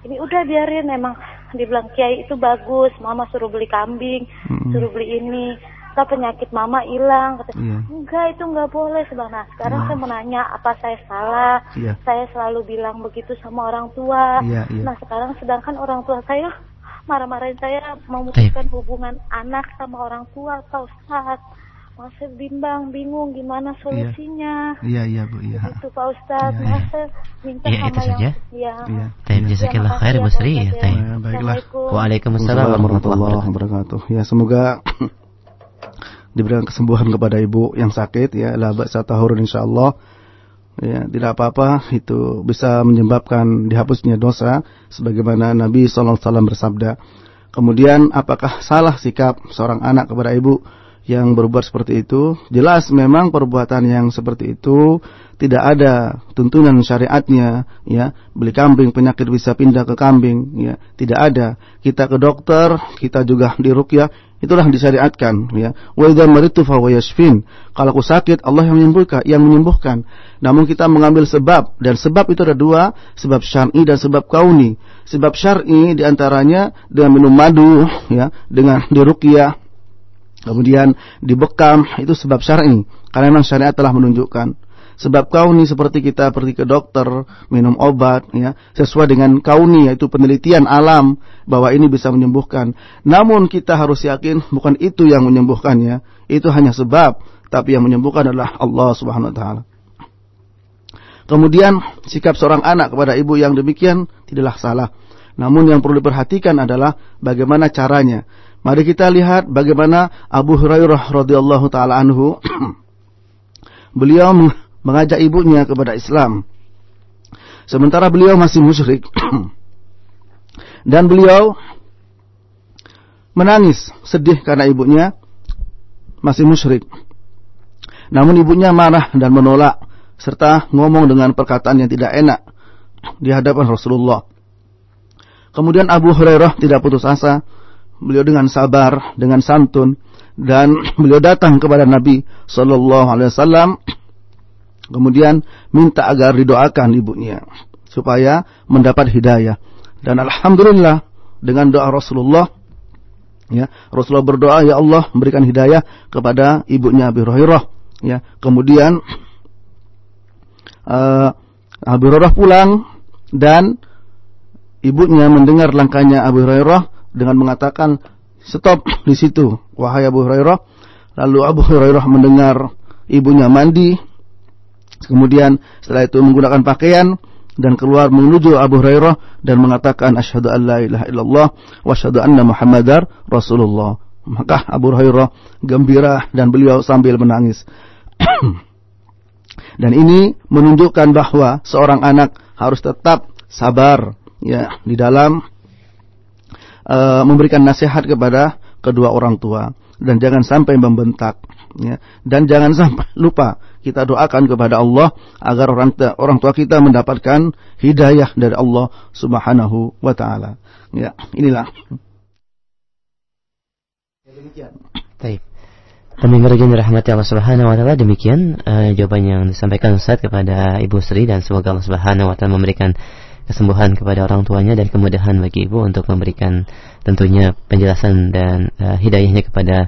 ini udah biarin emang dibilang kiai itu bagus mama suruh beli kambing mm-hmm. suruh beli ini tak penyakit mama hilang kata yeah. enggak itu enggak boleh. Sebenarnya sekarang yeah. saya menanya apa saya salah? Yeah. saya selalu bilang begitu sama orang tua. Yeah, yeah. nah sekarang sedangkan orang tua saya marah-marahin saya memutuskan hubungan anak sama orang tua Pak Ustaz masih bimbang bingung gimana iya. solusinya. Iya iya bu iya. Itu Pak Ustaz ya, minta ya, sama itu saja. yang ya iya. Taib jazakallah khair Bu Sri ya baiklah Waalaikumsalam warahmatullahi wabarakatuh. Ya semoga diberikan kesembuhan kepada ibu yang sakit ya la ba'sa tahurun insyaallah ya tidak apa-apa itu bisa menyebabkan dihapusnya dosa sebagaimana Nabi wasallam bersabda kemudian apakah salah sikap seorang anak kepada ibu yang berbuat seperti itu. Jelas memang perbuatan yang seperti itu tidak ada tuntunan syariatnya, ya. Beli kambing penyakit bisa pindah ke kambing, ya. Tidak ada. Kita ke dokter, kita juga diruqyah, itulah disyariatkan, ya. Wa idza maritu fa yashfin. Kalau aku sakit, Allah yang menyembuhkan, yang menyembuhkan. Namun kita mengambil sebab dan sebab itu ada dua, sebab syar'i dan sebab kauni. Sebab syar'i di antaranya dengan minum madu, ya, dengan diruqyah kemudian dibekam itu sebab syar'i karena memang syariat telah menunjukkan sebab kauni seperti kita pergi ke dokter minum obat ya sesuai dengan kauni yaitu penelitian alam bahwa ini bisa menyembuhkan namun kita harus yakin bukan itu yang menyembuhkannya itu hanya sebab tapi yang menyembuhkan adalah Allah Subhanahu wa taala kemudian sikap seorang anak kepada ibu yang demikian tidaklah salah namun yang perlu diperhatikan adalah bagaimana caranya Mari kita lihat bagaimana Abu Hurairah radhiyallahu taala anhu beliau mengajak ibunya kepada Islam. Sementara beliau masih musyrik. Dan beliau menangis, sedih karena ibunya masih musyrik. Namun ibunya marah dan menolak serta ngomong dengan perkataan yang tidak enak di hadapan Rasulullah. Kemudian Abu Hurairah tidak putus asa beliau dengan sabar, dengan santun dan beliau datang kepada Nabi sallallahu alaihi wasallam kemudian minta agar didoakan ibunya supaya mendapat hidayah. Dan alhamdulillah dengan doa Rasulullah ya, Rasulullah berdoa ya Allah berikan hidayah kepada ibunya Abi Hurairah. Ya. Kemudian uh, Abu Hurairah pulang dan ibunya mendengar langkahnya Abu Hurairah dengan mengatakan stop di situ wahai Abu Hurairah. Lalu Abu Hurairah mendengar ibunya mandi. Kemudian setelah itu menggunakan pakaian dan keluar menuju Abu Hurairah dan mengatakan asyhadu an la ilaha illallah wa asyhadu anna Muhammadar Rasulullah. Maka Abu Hurairah gembira dan beliau sambil menangis. Dan ini menunjukkan bahwa seorang anak harus tetap sabar ya di dalam uh, memberikan nasihat kepada kedua orang tua. Dan jangan sampai membentak ya. Dan jangan sampai lupa kita doakan kepada Allah agar orang orang tua kita mendapatkan hidayah dari Allah Subhanahu wa taala. Ya inilah. Baik. Pendengar yang Allah Subhanahu wa taala demikian uh, jawaban yang disampaikan Ustaz kepada Ibu Sri dan semoga Allah Subhanahu wa taala memberikan kesembuhan kepada orang tuanya dan kemudahan bagi ibu untuk memberikan tentunya penjelasan dan uh, hidayahnya kepada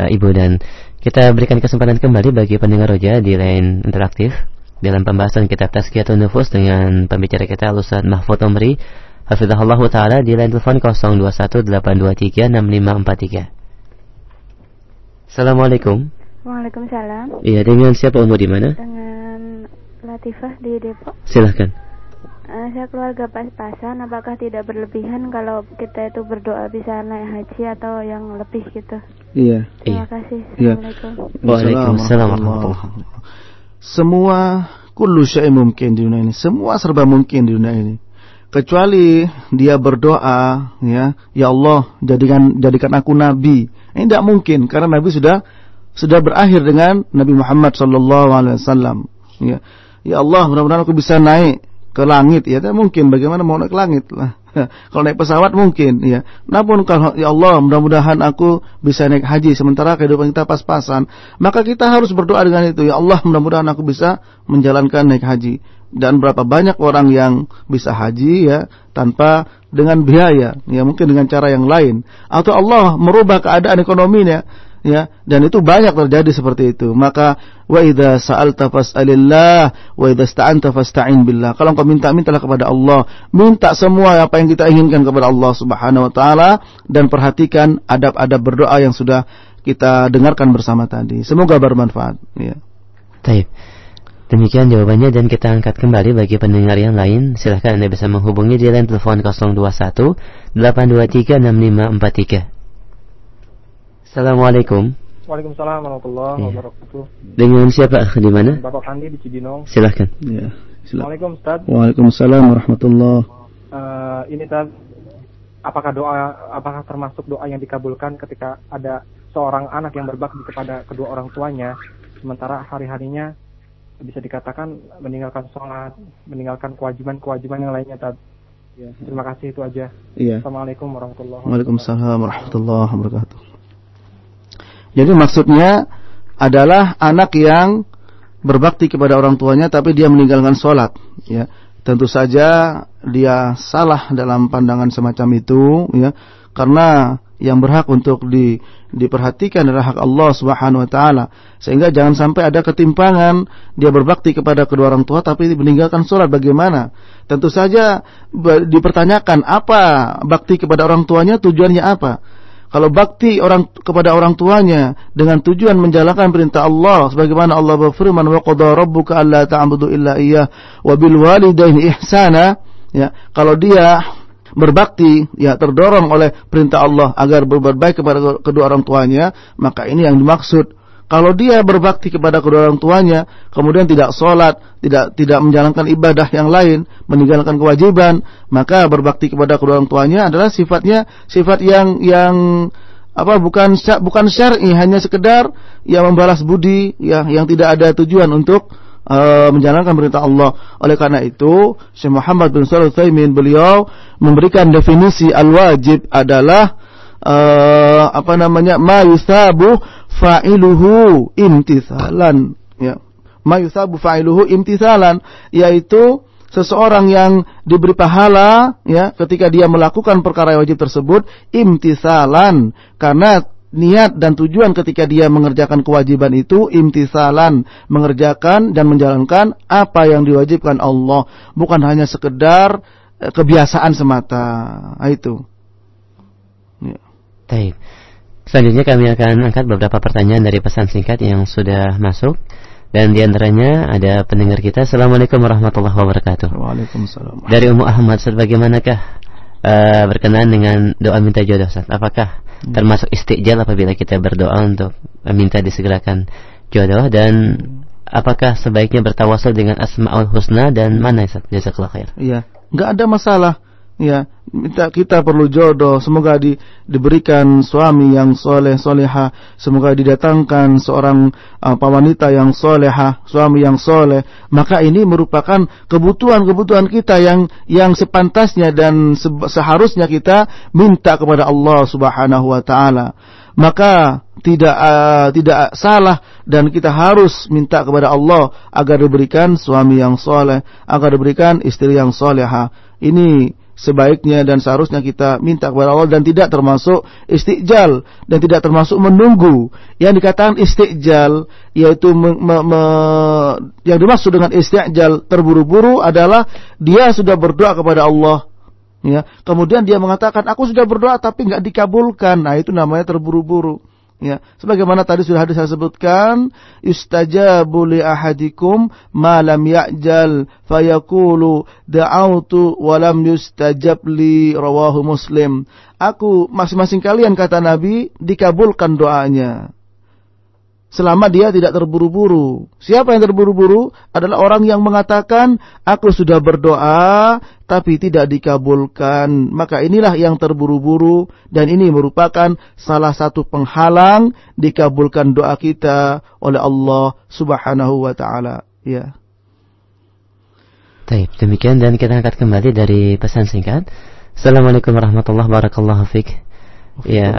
uh, ibu dan kita berikan kesempatan kembali bagi pendengar roja di lain interaktif dalam pembahasan kitab Tazkiyatun Nufus dengan pembicara kita Ustaz Mahfud Omri. Hafizahullah Ta'ala di line telepon 0218236543 Assalamualaikum. Waalaikumsalam. Iya dengan siapa umur di mana? Dengan Latifah di Depok. Silahkan Uh, saya keluarga pas-pasan, apakah tidak berlebihan kalau kita itu berdoa bisa naik haji atau yang lebih gitu? Iya. Terima iya. kasih. Iya. Assalamualaikum. Waalaikumsalam Semua kullu syai mungkin di dunia ini. Semua serba mungkin di dunia ini. Kecuali dia berdoa, ya, ya Allah jadikan jadikan aku nabi. Ini tidak mungkin karena nabi sudah sudah berakhir dengan Nabi Muhammad sallallahu alaihi wasallam. Ya. Ya Allah, mudah-mudahan aku bisa naik ke langit ya mungkin. Bagaimana mau naik langit lah? Kalau naik pesawat mungkin ya. Namun kalau ya Allah mudah-mudahan aku bisa naik haji sementara kehidupan kita pas-pasan. Maka kita harus berdoa dengan itu. Ya Allah mudah-mudahan aku bisa menjalankan naik haji. Dan berapa banyak orang yang bisa haji ya tanpa dengan biaya ya mungkin dengan cara yang lain. Atau Allah merubah keadaan ekonominya ya dan itu banyak terjadi seperti itu maka wa idza sa'alta fas'alillah wa idza sta'anta fasta'in billah kalau engkau minta mintalah kepada Allah minta semua apa yang kita inginkan kepada Allah Subhanahu wa taala dan perhatikan adab-adab berdoa yang sudah kita dengarkan bersama tadi semoga bermanfaat ya Baik. Demikian jawabannya dan kita angkat kembali bagi pendengar yang lain. Silahkan Anda bisa menghubungi di line telepon 021 823 6543. Assalamualaikum. Waalaikumsalam warahmatullahi ya. wabarakatuh. Dengan siapa? Di mana? Bapak Kandi di Cibinong. Silahkan. Ya. Assalamualaikum Ustaz. Waalaikumsalam warahmatullahi. Uh, ini Ustaz, apakah doa apakah termasuk doa yang dikabulkan ketika ada seorang anak yang berbakti kepada kedua orang tuanya sementara hari-harinya bisa dikatakan meninggalkan sholat, meninggalkan kewajiban-kewajiban yang lainnya Ustaz. Ya. Terima kasih itu aja. Iya. Assalamualaikum warahmatullahi wabarakatuh. Waalaikumsalam warahmatullahi wabarakatuh. Jadi maksudnya adalah anak yang berbakti kepada orang tuanya tapi dia meninggalkan sholat. Ya, tentu saja dia salah dalam pandangan semacam itu, ya, karena yang berhak untuk di, diperhatikan adalah hak Allah Subhanahu wa taala. Sehingga jangan sampai ada ketimpangan dia berbakti kepada kedua orang tua tapi meninggalkan sholat bagaimana? Tentu saja dipertanyakan apa bakti kepada orang tuanya tujuannya apa? Kalau bakti orang kepada orang tuanya dengan tujuan menjalankan perintah Allah sebagaimana Allah berfirman wa qada rabbuka alla ta'budu illa iyyah wa bil walidaini ihsana ya kalau dia berbakti ya terdorong oleh perintah Allah agar berbuat baik kepada kedua orang tuanya maka ini yang dimaksud kalau dia berbakti kepada kedua orang tuanya, kemudian tidak sholat, tidak tidak menjalankan ibadah yang lain, meninggalkan kewajiban, maka berbakti kepada kedua orang tuanya adalah sifatnya sifat yang yang apa bukan bukan syar'i hanya sekedar yang membalas budi ya yang tidak ada tujuan untuk uh, menjalankan perintah Allah. Oleh karena itu, Syekh Muhammad bin Shalih beliau memberikan definisi al-wajib adalah uh, apa namanya? Ma yusabu fa'iluhu imtithalan ya. Ma yusabu fa'iluhu imtithalan yaitu seseorang yang diberi pahala ya ketika dia melakukan perkara wajib tersebut imtithalan karena niat dan tujuan ketika dia mengerjakan kewajiban itu imtisalan. Mengerjakan dan menjalankan apa yang diwajibkan Allah. Bukan hanya sekedar eh, kebiasaan semata. Nah, itu ya. Selanjutnya kami akan angkat beberapa pertanyaan dari pesan singkat yang sudah masuk dan di antaranya ada pendengar kita. Assalamualaikum warahmatullahi wabarakatuh. Waalaikumsalam. Dari Ummu Ahmad, sebagaimanakah uh, berkenaan dengan doa minta jodoh? Ustaz? Apakah hmm. termasuk istiqjal apabila kita berdoa untuk minta disegerakan jodoh dan hmm. apakah sebaiknya bertawasul dengan Asmaul Husna dan mana Ustaz? Jazakallah khair. Iya, enggak ada masalah ya minta kita perlu jodoh. Semoga di, diberikan suami yang soleh soleha. Semoga didatangkan seorang uh, wanita yang soleha suami yang soleh. Maka ini merupakan kebutuhan-kebutuhan kita yang yang sepantasnya dan se seharusnya kita minta kepada Allah Subhanahu wa taala. Maka tidak uh, tidak salah dan kita harus minta kepada Allah agar diberikan suami yang soleh agar diberikan istri yang soleha. Ini sebaiknya dan seharusnya kita minta kepada Allah dan tidak termasuk istiqjal dan tidak termasuk menunggu. Yang dikatakan istiqjal yaitu me, me, me, yang dimaksud dengan istiqjal terburu-buru adalah dia sudah berdoa kepada Allah ya. Kemudian dia mengatakan aku sudah berdoa tapi nggak dikabulkan. Nah, itu namanya terburu-buru. Ya, sebagaimana tadi sudah hadis saya sebutkan, istajabu li ahadikum ma lam ya'jal fayaqulu da'autu wa lam rawahu Muslim. Aku masing-masing kalian kata Nabi dikabulkan doanya selama dia tidak terburu-buru. Siapa yang terburu-buru adalah orang yang mengatakan, aku sudah berdoa, tapi tidak dikabulkan. Maka inilah yang terburu-buru, dan ini merupakan salah satu penghalang dikabulkan doa kita oleh Allah subhanahu wa ta'ala. Ya. Baik, demikian dan kita angkat kembali dari pesan singkat. Assalamualaikum warahmatullahi wabarakatuh. Ya,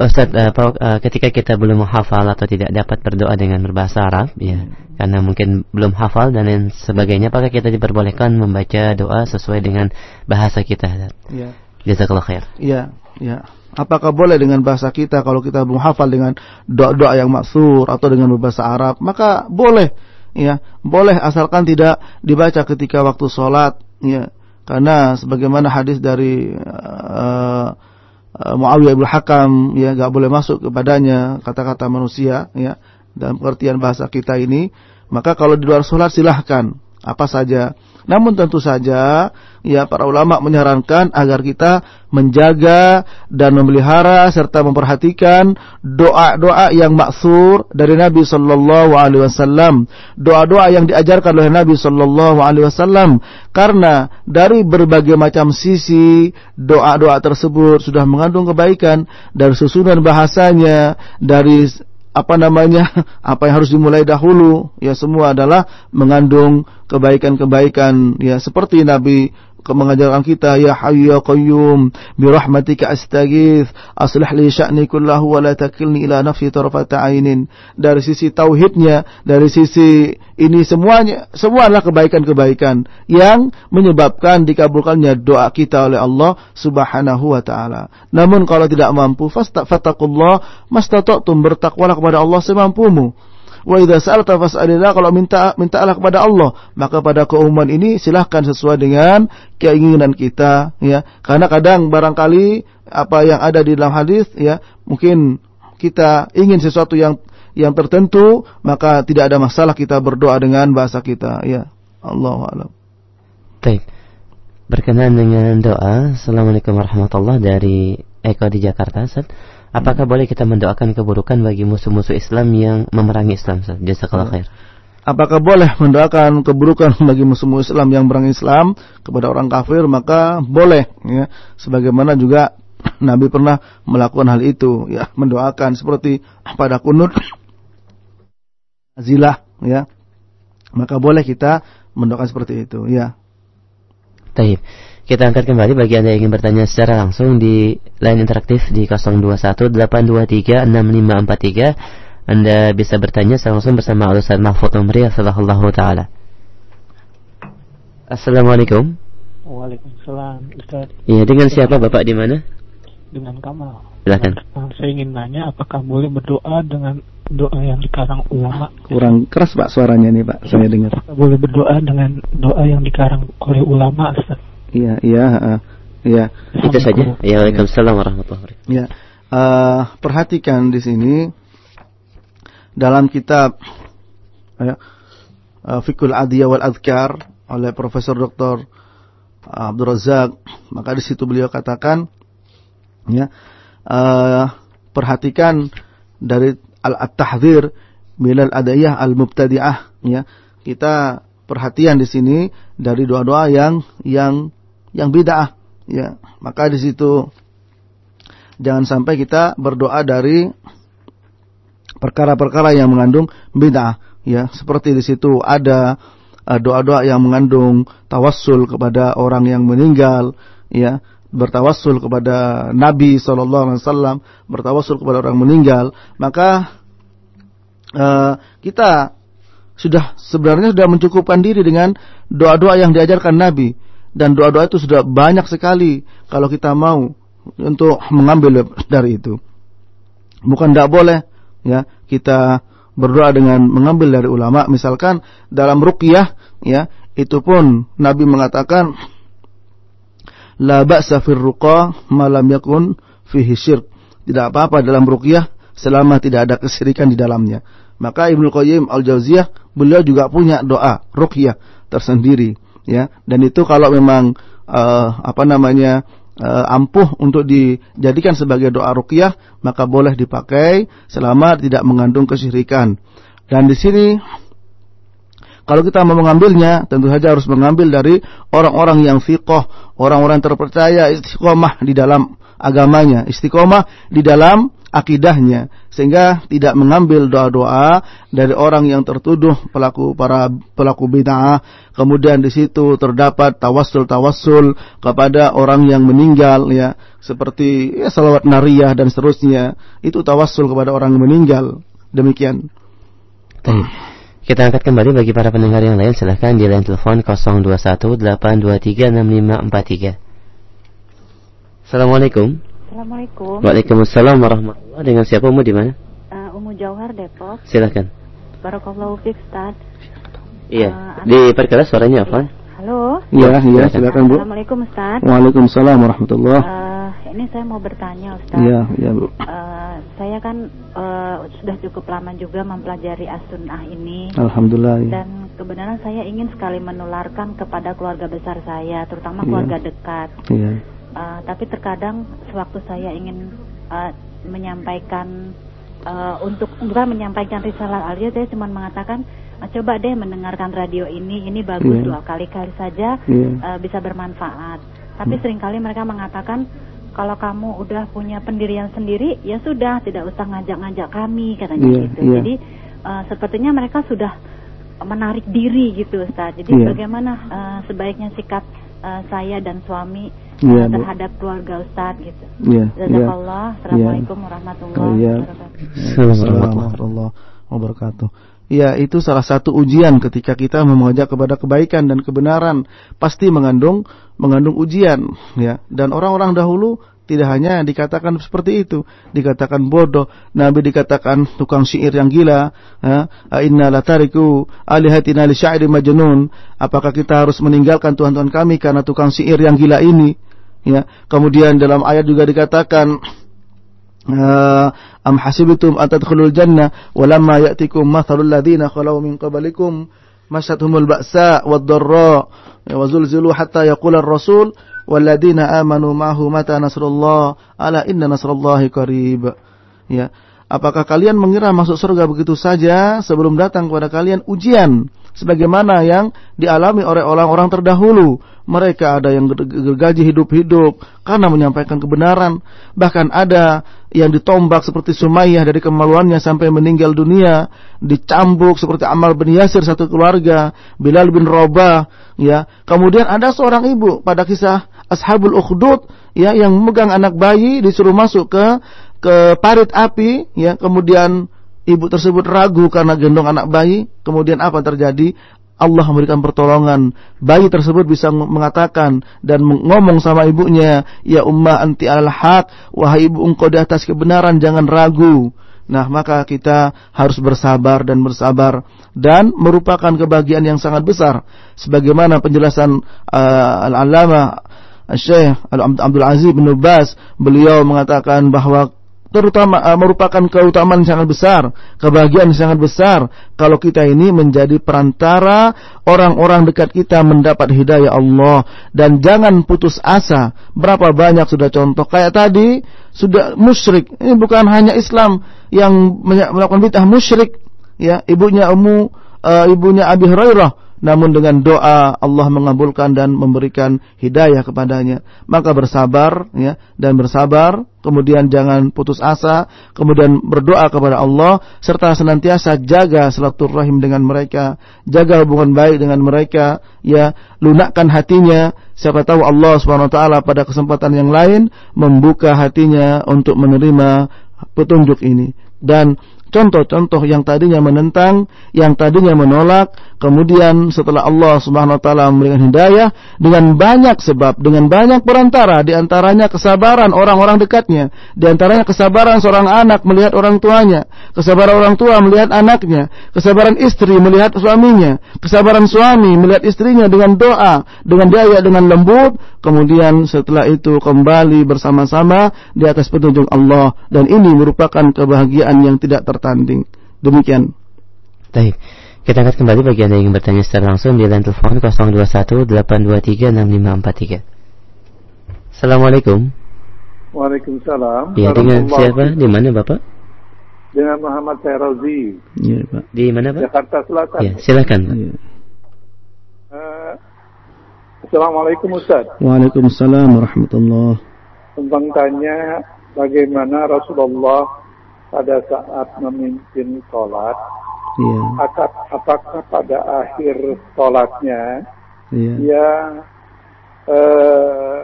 Ustaz, uh, uh, ketika kita belum menghafal atau tidak dapat berdoa dengan berbahasa Arab, ya, hmm. karena mungkin belum hafal dan lain sebagainya, apakah kita diperbolehkan membaca doa sesuai dengan bahasa kita? Ya. Jazakallah khair. Iya, iya. Apakah boleh dengan bahasa kita kalau kita menghafal dengan doa-doa yang maksur atau dengan berbahasa Arab? Maka boleh, ya, boleh asalkan tidak dibaca ketika waktu sholat, ya. Karena sebagaimana hadis dari uh, Muawiyah bin Hakam, ya, gak boleh masuk kepadanya kata-kata manusia, ya, dalam pengertian bahasa kita ini. Maka kalau di luar sholat silahkan apa saja namun tentu saja ya para ulama menyarankan agar kita menjaga dan memelihara serta memperhatikan doa-doa yang maksur dari Nabi sallallahu alaihi wasallam, doa-doa yang diajarkan oleh Nabi sallallahu alaihi wasallam. Karena dari berbagai macam sisi doa-doa tersebut sudah mengandung kebaikan dari susunan bahasanya, dari apa namanya apa yang harus dimulai dahulu ya semua adalah mengandung kebaikan-kebaikan ya seperti Nabi mengajarkan kita ya hayyu ya qayyum bi rahmatika astaghith aslih li sya'ni kullahu wa la takilni ila nafsi tarfata ainin dari sisi tauhidnya dari sisi ini semuanya semua adalah kebaikan-kebaikan yang menyebabkan dikabulkannya doa kita oleh Allah Subhanahu wa taala. Namun kalau tidak mampu fastafattaqullah mastata'tum bertakwalah kepada Allah semampumu Wa idza sa'alta fas'alillah kalau minta mintalah kepada Allah. Maka pada keumuman ini silahkan sesuai dengan keinginan kita ya. Karena kadang barangkali apa yang ada di dalam hadis ya, mungkin kita ingin sesuatu yang yang tertentu, maka tidak ada masalah kita berdoa dengan bahasa kita ya. Allahu a'lam. Baik. Berkenan dengan doa. Assalamualaikum warahmatullahi dari Eko di Jakarta. Ustaz. Apakah boleh kita mendoakan keburukan bagi musuh-musuh Islam yang memerangi Islam? Jazakallah ya. khair. Apakah boleh mendoakan keburukan bagi musuh-musuh Islam yang memerangi Islam kepada orang kafir? Maka boleh ya. Sebagaimana juga Nabi pernah melakukan hal itu ya, mendoakan seperti pada kunut zilah ya. Maka boleh kita mendoakan seperti itu ya. Taib. Kita angkat kembali bagi Anda yang ingin bertanya secara langsung di line interaktif di 0218236543. Anda bisa bertanya secara langsung bersama Ustaz Mahfud Umri Assalamualaikum taala. Assalamualaikum. Waalaikumsalam Ustaz. Iya, dengan siapa Bapak di mana? Dengan Kamal. Silakan. Nah, saya ingin nanya apakah boleh berdoa dengan doa yang dikarang ulama? Kurang keras Pak suaranya nih Pak, saya dengar. Boleh berdoa dengan doa yang dikarang oleh ulama Ustaz? Iya, iya, uh, iya. Itu saja. Ya, Waalaikumsalam warahmatullahi wabarakatuh. Ya. Uh, perhatikan di sini dalam kitab uh, uh, Fikul Adiyah wal Adhkar oleh Profesor Dr. Abdul Razak, maka di situ beliau katakan ya uh, perhatikan dari al-tahdzir milal adayah al-mubtadi'ah ya. Kita perhatian di sini dari doa-doa yang yang yang bid'ah ya. Maka di situ jangan sampai kita berdoa dari perkara-perkara yang mengandung bid'ah ya. Seperti di situ ada uh, doa-doa yang mengandung tawassul kepada orang yang meninggal ya bertawassul kepada Nabi Shallallahu Alaihi Wasallam bertawassul kepada orang meninggal maka uh, kita sudah sebenarnya sudah mencukupkan diri dengan doa-doa yang diajarkan Nabi dan doa-doa itu sudah banyak sekali kalau kita mau untuk mengambil dari itu. Bukan tidak boleh ya kita berdoa dengan mengambil dari ulama misalkan dalam ruqyah ya itu pun Nabi mengatakan la ba'sa fir ruqa ma lam yakun fihi syirk. Tidak apa-apa dalam ruqyah selama tidak ada kesyirikan di dalamnya. Maka Ibnu Qayyim Al-Jauziyah beliau juga punya doa ruqyah tersendiri ya dan itu kalau memang uh, apa namanya uh, ampuh untuk dijadikan sebagai doa ruqyah maka boleh dipakai selama tidak mengandung kesyirikan dan di sini kalau kita mau mengambilnya tentu saja harus mengambil dari orang-orang yang fiqh orang-orang terpercaya istiqomah di dalam agamanya istiqomah di dalam akidahnya. Sehingga tidak mengambil doa-doa dari orang yang tertuduh pelaku para pelaku bid'ah. Kemudian di situ terdapat tawassul-tawassul kepada orang yang meninggal ya. Seperti ya salawat nariyah dan seterusnya. Itu tawassul kepada orang yang meninggal. Demikian. Baik. Kita angkat kembali bagi para pendengar yang lain silahkan di line telepon 0218236543 Assalamualaikum. Assalamualaikum. Waalaikumsalam warahmatullahi Dengan siapa Umu di mana? Uh, Umu Jauhar Depok. Silakan. Barakallahu fiik, Ustaz. Iya. Uh, Diperkeras suaranya apa? Halo. Iya, iya, silakan Bu. Assalamualaikum Ustaz. Waalaikumsalam warahmatullahi uh, ini saya mau bertanya Ustaz. Iya, iya Bu. Uh, saya kan uh, sudah cukup lama juga mempelajari as-sunnah ini. Alhamdulillah. Ya. Dan kebenaran saya ingin sekali menularkan kepada keluarga besar saya, terutama iya. keluarga dekat. Iya. Uh, tapi terkadang sewaktu saya ingin uh, menyampaikan uh, untuk bukan menyampaikan risalah alia saya cuma mengatakan coba deh mendengarkan radio ini ini bagus yeah. dua kali kali saja yeah. uh, bisa bermanfaat tapi yeah. sering kali mereka mengatakan kalau kamu udah punya pendirian sendiri ya sudah tidak usah ngajak-ngajak kami katanya yeah, gitu yeah. jadi uh, sepertinya mereka sudah menarik diri gitu Ustaz jadi yeah. bagaimana uh, sebaiknya sikap uh, saya dan suami yeah, uh, terhadap keluarga Ustaz gitu. Iya. Jazakallah. Yeah. Assalamualaikum warahmatullahi yeah. wabarakatuh. Assalamualaikum warahmatullahi wabarakatuh. Ya, itu salah satu ujian ketika kita mengajak kepada kebaikan dan kebenaran, pasti mengandung mengandung ujian, ya. Dan orang-orang dahulu tidak hanya dikatakan seperti itu, dikatakan bodoh, Nabi dikatakan tukang syair yang gila, ya. Inna latariku alihatina li syairi majnun. Apakah kita harus meninggalkan Tuhan-Tuhan kami karena tukang syair yang gila ini? Ya, kemudian dalam ayat juga dikatakan am hasibtum an tadkhulul jannah walamma ya'tikum mathalul ladzina khalau min qablikum masathumul ba'sa wad-dharra wa zulzilu hatta yaqula ar-rasul walladzina amanu ma'ahu mata nasrullah ala inna nasrullahi qarib ya. Apakah kalian mengira masuk surga begitu saja sebelum datang kepada kalian? Ujian sebagaimana yang dialami oleh orang-orang terdahulu mereka ada yang gergaji hidup-hidup karena menyampaikan kebenaran. Bahkan ada yang ditombak seperti Sumayyah dari kemaluannya sampai meninggal dunia, dicambuk seperti Amal bin Yasir satu keluarga, Bilal bin Robah, ya. Kemudian ada seorang ibu pada kisah Ashabul Ukhdud ya yang memegang anak bayi disuruh masuk ke ke parit api ya, kemudian ibu tersebut ragu karena gendong anak bayi, kemudian apa terjadi? Allah memberikan pertolongan. Bayi tersebut bisa mengatakan dan ngomong sama ibunya, "Ya ummah anti al haq, wahai ibu engkau di atas kebenaran, jangan ragu." Nah, maka kita harus bersabar dan bersabar dan merupakan kebahagiaan yang sangat besar sebagaimana penjelasan uh, Al-Allamah Syekh Abdul Aziz bin Bas beliau mengatakan bahwa terutama uh, merupakan keutamaan yang sangat besar, kebahagiaan yang sangat besar kalau kita ini menjadi perantara orang-orang dekat kita mendapat hidayah Allah dan jangan putus asa. Berapa banyak sudah contoh kayak tadi sudah musyrik. Ini bukan hanya Islam yang melakukan bid'ah musyrik ya, ibunya Ummu uh, ibunya Abi Hurairah namun dengan doa Allah mengabulkan dan memberikan hidayah kepadanya. Maka bersabar ya dan bersabar, kemudian jangan putus asa, kemudian berdoa kepada Allah serta senantiasa jaga silaturahim dengan mereka, jaga hubungan baik dengan mereka, ya, lunakkan hatinya. Siapa tahu Allah taala pada kesempatan yang lain membuka hatinya untuk menerima petunjuk ini. Dan contoh-contoh yang tadinya menentang, yang tadinya menolak, kemudian setelah Allah Subhanahu wa taala memberikan hidayah dengan banyak sebab, dengan banyak perantara, di antaranya kesabaran orang-orang dekatnya, di antaranya kesabaran seorang anak melihat orang tuanya, kesabaran orang tua melihat anaknya, kesabaran istri melihat suaminya, kesabaran suami melihat istrinya dengan doa, dengan daya, dengan lembut, kemudian setelah itu kembali bersama-sama di atas petunjuk Allah. Dan ini merupakan kebahagiaan yang tidak ter bertanding. Demikian. Baik. Kita angkat kembali bagi Anda yang ingin bertanya secara langsung di line telepon 021 823 6543. Assalamualaikum. Waalaikumsalam. Ya, dengan siapa? Di mana, Bapak? Dengan Muhammad Syairozi. Iya, Pak. Di mana, Pak? Jakarta Selatan. Ya, silakan, Pak. Ya. Uh, Assalamualaikum Ustaz. Waalaikumsalam warahmatullahi Tentang tanya bagaimana Rasulullah pada saat memimpin sholat, yeah. apakah pada akhir sholatnya yeah. dia uh,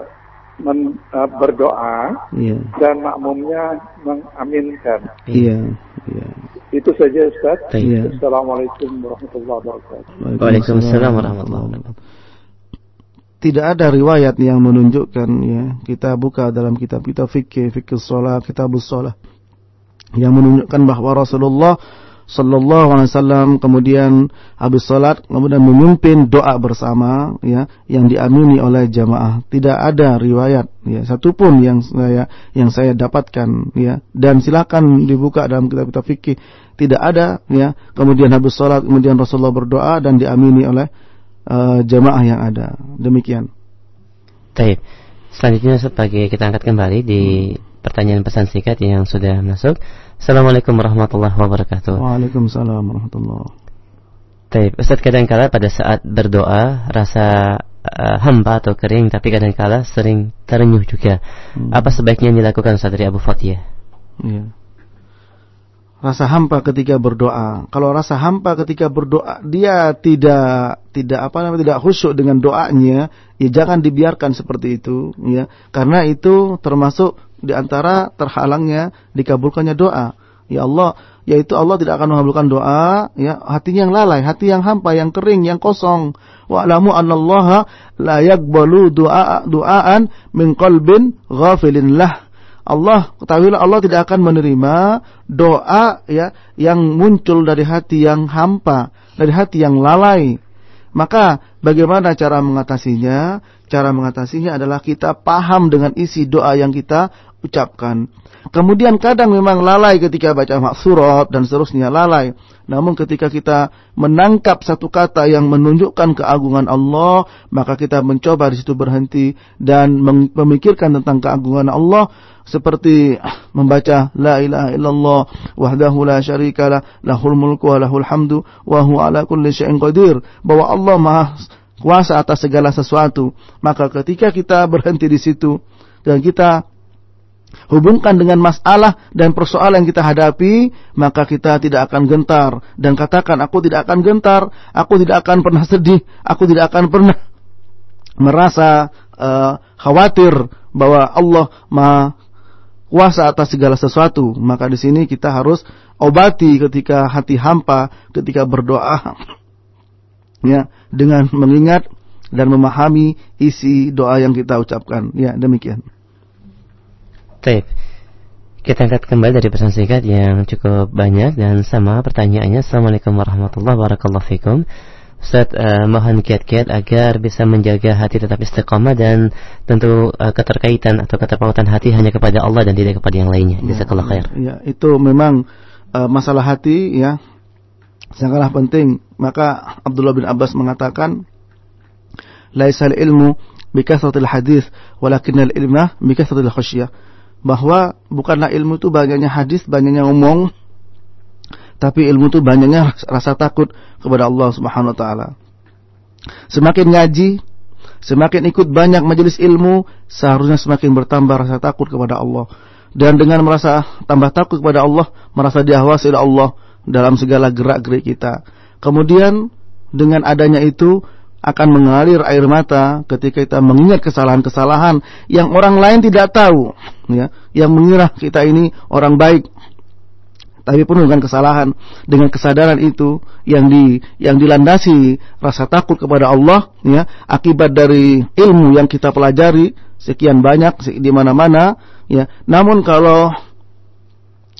men, uh, berdoa yeah. dan makmumnya mengaminkan. Iya. Yeah. Itu saja Ustaz. Yeah. Assalamualaikum warahmatullahi wabarakatuh. Waalaikumsalam warahmatullahi wabarakatuh. tidak ada riwayat yang menunjukkan ya kita buka dalam kitab kita fikih fikih sholat kitabus sholat yang menunjukkan bahwa Rasulullah Sallallahu Alaihi Wasallam kemudian habis sholat kemudian memimpin doa bersama ya yang diamini oleh jamaah. Tidak ada riwayat ya satupun yang saya yang saya dapatkan ya. Dan silakan dibuka dalam kitab-kitab fikih. Tidak ada ya. Kemudian habis sholat kemudian Rasulullah berdoa dan diamini oleh uh, jamaah yang ada. Demikian. Baik. Selanjutnya sebagai kita angkat kembali di pertanyaan pesan singkat yang sudah masuk. Assalamualaikum warahmatullahi wabarakatuh. Waalaikumsalam warahmatullahi Baik, Ustaz kadang-kala pada saat berdoa rasa uh, hamba atau kering tapi kadang-kala sering terenyuh juga. Hmm. Apa sebaiknya yang dilakukan Ustaz dari Abu Fatih? Iya. Rasa hampa ketika berdoa. Kalau rasa hampa ketika berdoa dia tidak tidak apa namanya tidak khusyuk dengan doanya, ya jangan dibiarkan seperti itu ya. Karena itu termasuk di antara terhalangnya dikabulkannya doa. Ya Allah, yaitu Allah tidak akan mengabulkan doa ya hatinya yang lalai, hati yang hampa, yang kering, yang kosong. Wa alamu annallaha la yaqbalu du'a du'aan min qalbin ghafilin lah. Allah ketahuilah Allah tidak akan menerima doa ya yang muncul dari hati yang hampa, dari hati yang lalai. Maka bagaimana cara mengatasinya? Cara mengatasinya adalah kita paham dengan isi doa yang kita ucapkan. Kemudian kadang memang lalai ketika baca maksurat dan seterusnya lalai. Namun ketika kita menangkap satu kata yang menunjukkan keagungan Allah, maka kita mencoba di situ berhenti dan memikirkan tentang keagungan Allah seperti membaca la ilaha illallah wahdahu la syarikalah lahul mulku wa lahul hamdu wa huwa ala kulli syai'in qadir bahwa Allah Maha kuasa atas segala sesuatu. Maka ketika kita berhenti di situ dan kita hubungkan dengan masalah dan persoalan yang kita hadapi, maka kita tidak akan gentar dan katakan aku tidak akan gentar, aku tidak akan pernah sedih, aku tidak akan pernah merasa uh, khawatir bahwa Allah Maha kuasa atas segala sesuatu. Maka di sini kita harus obati ketika hati hampa, ketika berdoa ya dengan mengingat dan memahami isi doa yang kita ucapkan. Ya, demikian. Baik. Kita angkat kembali dari pesan singkat yang cukup banyak dan sama pertanyaannya. Assalamualaikum warahmatullahi wabarakatuh. Ustaz uh, mohon kiat-kiat agar bisa menjaga hati tetap istiqamah dan tentu uh, keterkaitan atau keterpautan hati hanya kepada Allah dan tidak kepada yang lainnya. Ya, Jazakallah khair. Ya, itu memang uh, masalah hati ya sangatlah penting. Maka Abdullah bin Abbas mengatakan, "Laisal ilmu bikasratil hadis, walakinnal ilma bikasratil khasyah." Bahwa bukanlah ilmu itu banyaknya hadis, banyaknya ngomong, tapi ilmu itu banyaknya rasa takut kepada Allah Subhanahu wa taala. Semakin ngaji, semakin ikut banyak majelis ilmu, seharusnya semakin bertambah rasa takut kepada Allah. Dan dengan merasa tambah takut kepada Allah, merasa diawasi oleh Allah, dalam segala gerak-gerik kita. Kemudian dengan adanya itu akan mengalir air mata ketika kita mengingat kesalahan-kesalahan yang orang lain tidak tahu, ya, yang mengira kita ini orang baik, tapi penuh dengan kesalahan. Dengan kesadaran itu yang di yang dilandasi rasa takut kepada Allah, ya, akibat dari ilmu yang kita pelajari sekian banyak di mana-mana, ya. Namun kalau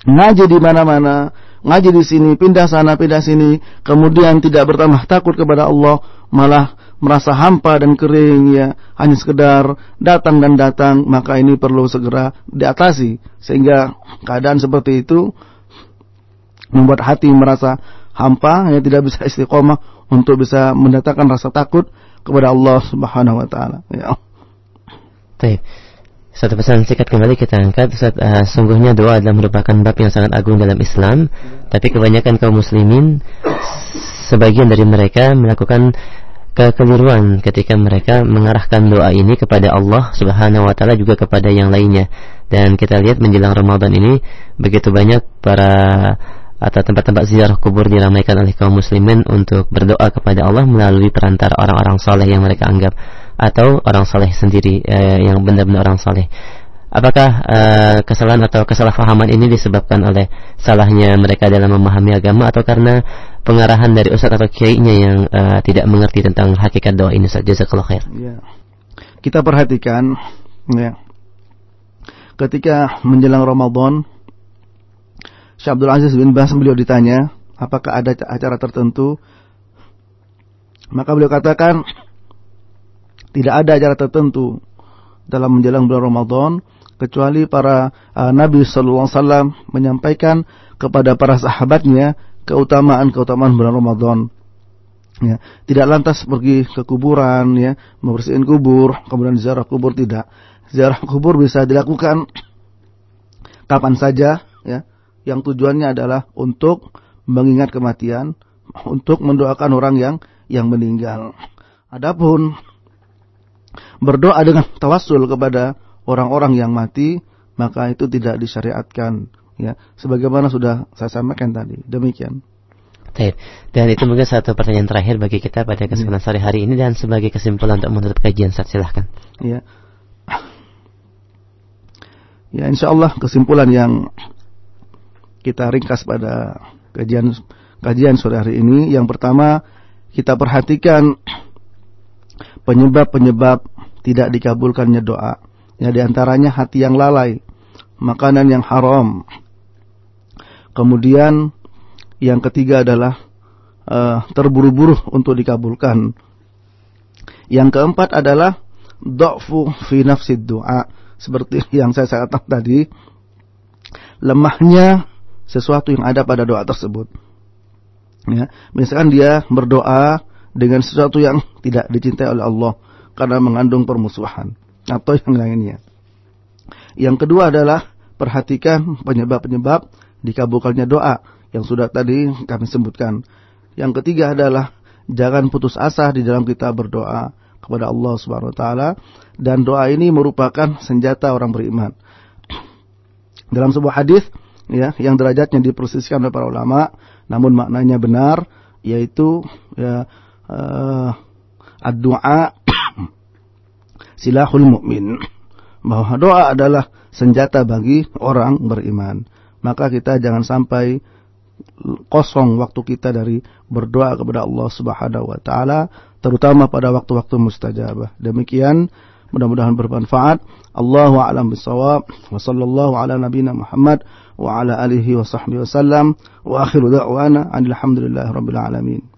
ngaji di mana-mana, ngaji di sini, pindah sana, pindah sini, kemudian tidak bertambah takut kepada Allah, malah merasa hampa dan kering ya, hanya sekedar datang dan datang, maka ini perlu segera diatasi. Sehingga keadaan seperti itu membuat hati merasa hampa, ya tidak bisa istiqomah untuk bisa mendatangkan rasa takut kepada Allah Subhanahu wa taala. Ya. Baik. Satu pesan singkat kembali kita angkat Ustaz, uh, Sungguhnya doa adalah merupakan bab yang sangat agung dalam Islam. Tapi kebanyakan kaum muslimin Sebagian dari mereka melakukan kekeliruan ketika mereka mengarahkan doa ini kepada Allah Subhanahu wa taala juga kepada yang lainnya. Dan kita lihat menjelang Ramadan ini begitu banyak para atau tempat-tempat ziarah kubur diramaikan oleh kaum muslimin untuk berdoa kepada Allah melalui perantara orang-orang soleh yang mereka anggap atau orang soleh sendiri eh, yang benar-benar orang soleh. Apakah eh, kesalahan atau kesalahpahaman ini disebabkan oleh salahnya mereka dalam memahami agama atau karena pengarahan dari ustaz atau kiainya yang eh, tidak mengerti tentang hakikat doa ini saja? Jazakallahu. Ya. kita perhatikan ya ketika menjelang Ramadan Syekh Abdul Aziz bin Bas beliau ditanya apakah ada acara tertentu maka beliau katakan tidak ada acara tertentu dalam menjelang bulan Ramadan kecuali para uh, Nabi sallallahu alaihi wasallam menyampaikan kepada para sahabatnya keutamaan-keutamaan bulan Ramadan. Ya tidak lantas pergi ke kuburan ya membersihkan kubur kemudian ziarah kubur tidak. Ziarah kubur bisa dilakukan kapan saja ya. Yang tujuannya adalah untuk mengingat kematian untuk mendoakan orang yang yang meninggal. Adapun berdoa dengan tawassul kepada orang-orang yang mati maka itu tidak disyariatkan ya sebagaimana sudah saya sampaikan tadi demikian. Dan itu mungkin satu pertanyaan terakhir bagi kita pada kesempatan sore hari ini dan sebagai kesimpulan untuk menutup kajian saat silahkan. Ya. Ya insya Allah kesimpulan yang kita ringkas pada kajian kajian sore hari ini yang pertama kita perhatikan penyebab-penyebab tidak dikabulkannya doa. Ya di antaranya hati yang lalai, makanan yang haram. Kemudian yang ketiga adalah uh, terburu-buru untuk dikabulkan. Yang keempat adalah do'fu fi nafsid doa. Seperti yang saya katakan tadi, lemahnya sesuatu yang ada pada doa tersebut. Ya, misalkan dia berdoa dengan sesuatu yang tidak dicintai oleh Allah karena mengandung permusuhan atau yang lainnya. Yang kedua adalah perhatikan penyebab-penyebab dikabulkannya doa yang sudah tadi kami sebutkan. Yang ketiga adalah jangan putus asa di dalam kita berdoa kepada Allah Subhanahu wa taala dan doa ini merupakan senjata orang beriman. Dalam sebuah hadis ya yang derajatnya dipersiskan oleh para ulama namun maknanya benar yaitu ya uh, ad-du'a silahul mukmin bahwa doa adalah senjata bagi orang beriman. Maka kita jangan sampai kosong waktu kita dari berdoa kepada Allah Subhanahu wa taala terutama pada waktu-waktu mustajabah. Demikian mudah-mudahan bermanfaat. Allahu a'lam bissawab wa sallallahu ala nabiyyina Muhammad wa ala alihi wa sahbihi wasallam wa akhiru da'wana alhamdulillahi rabbil alamin.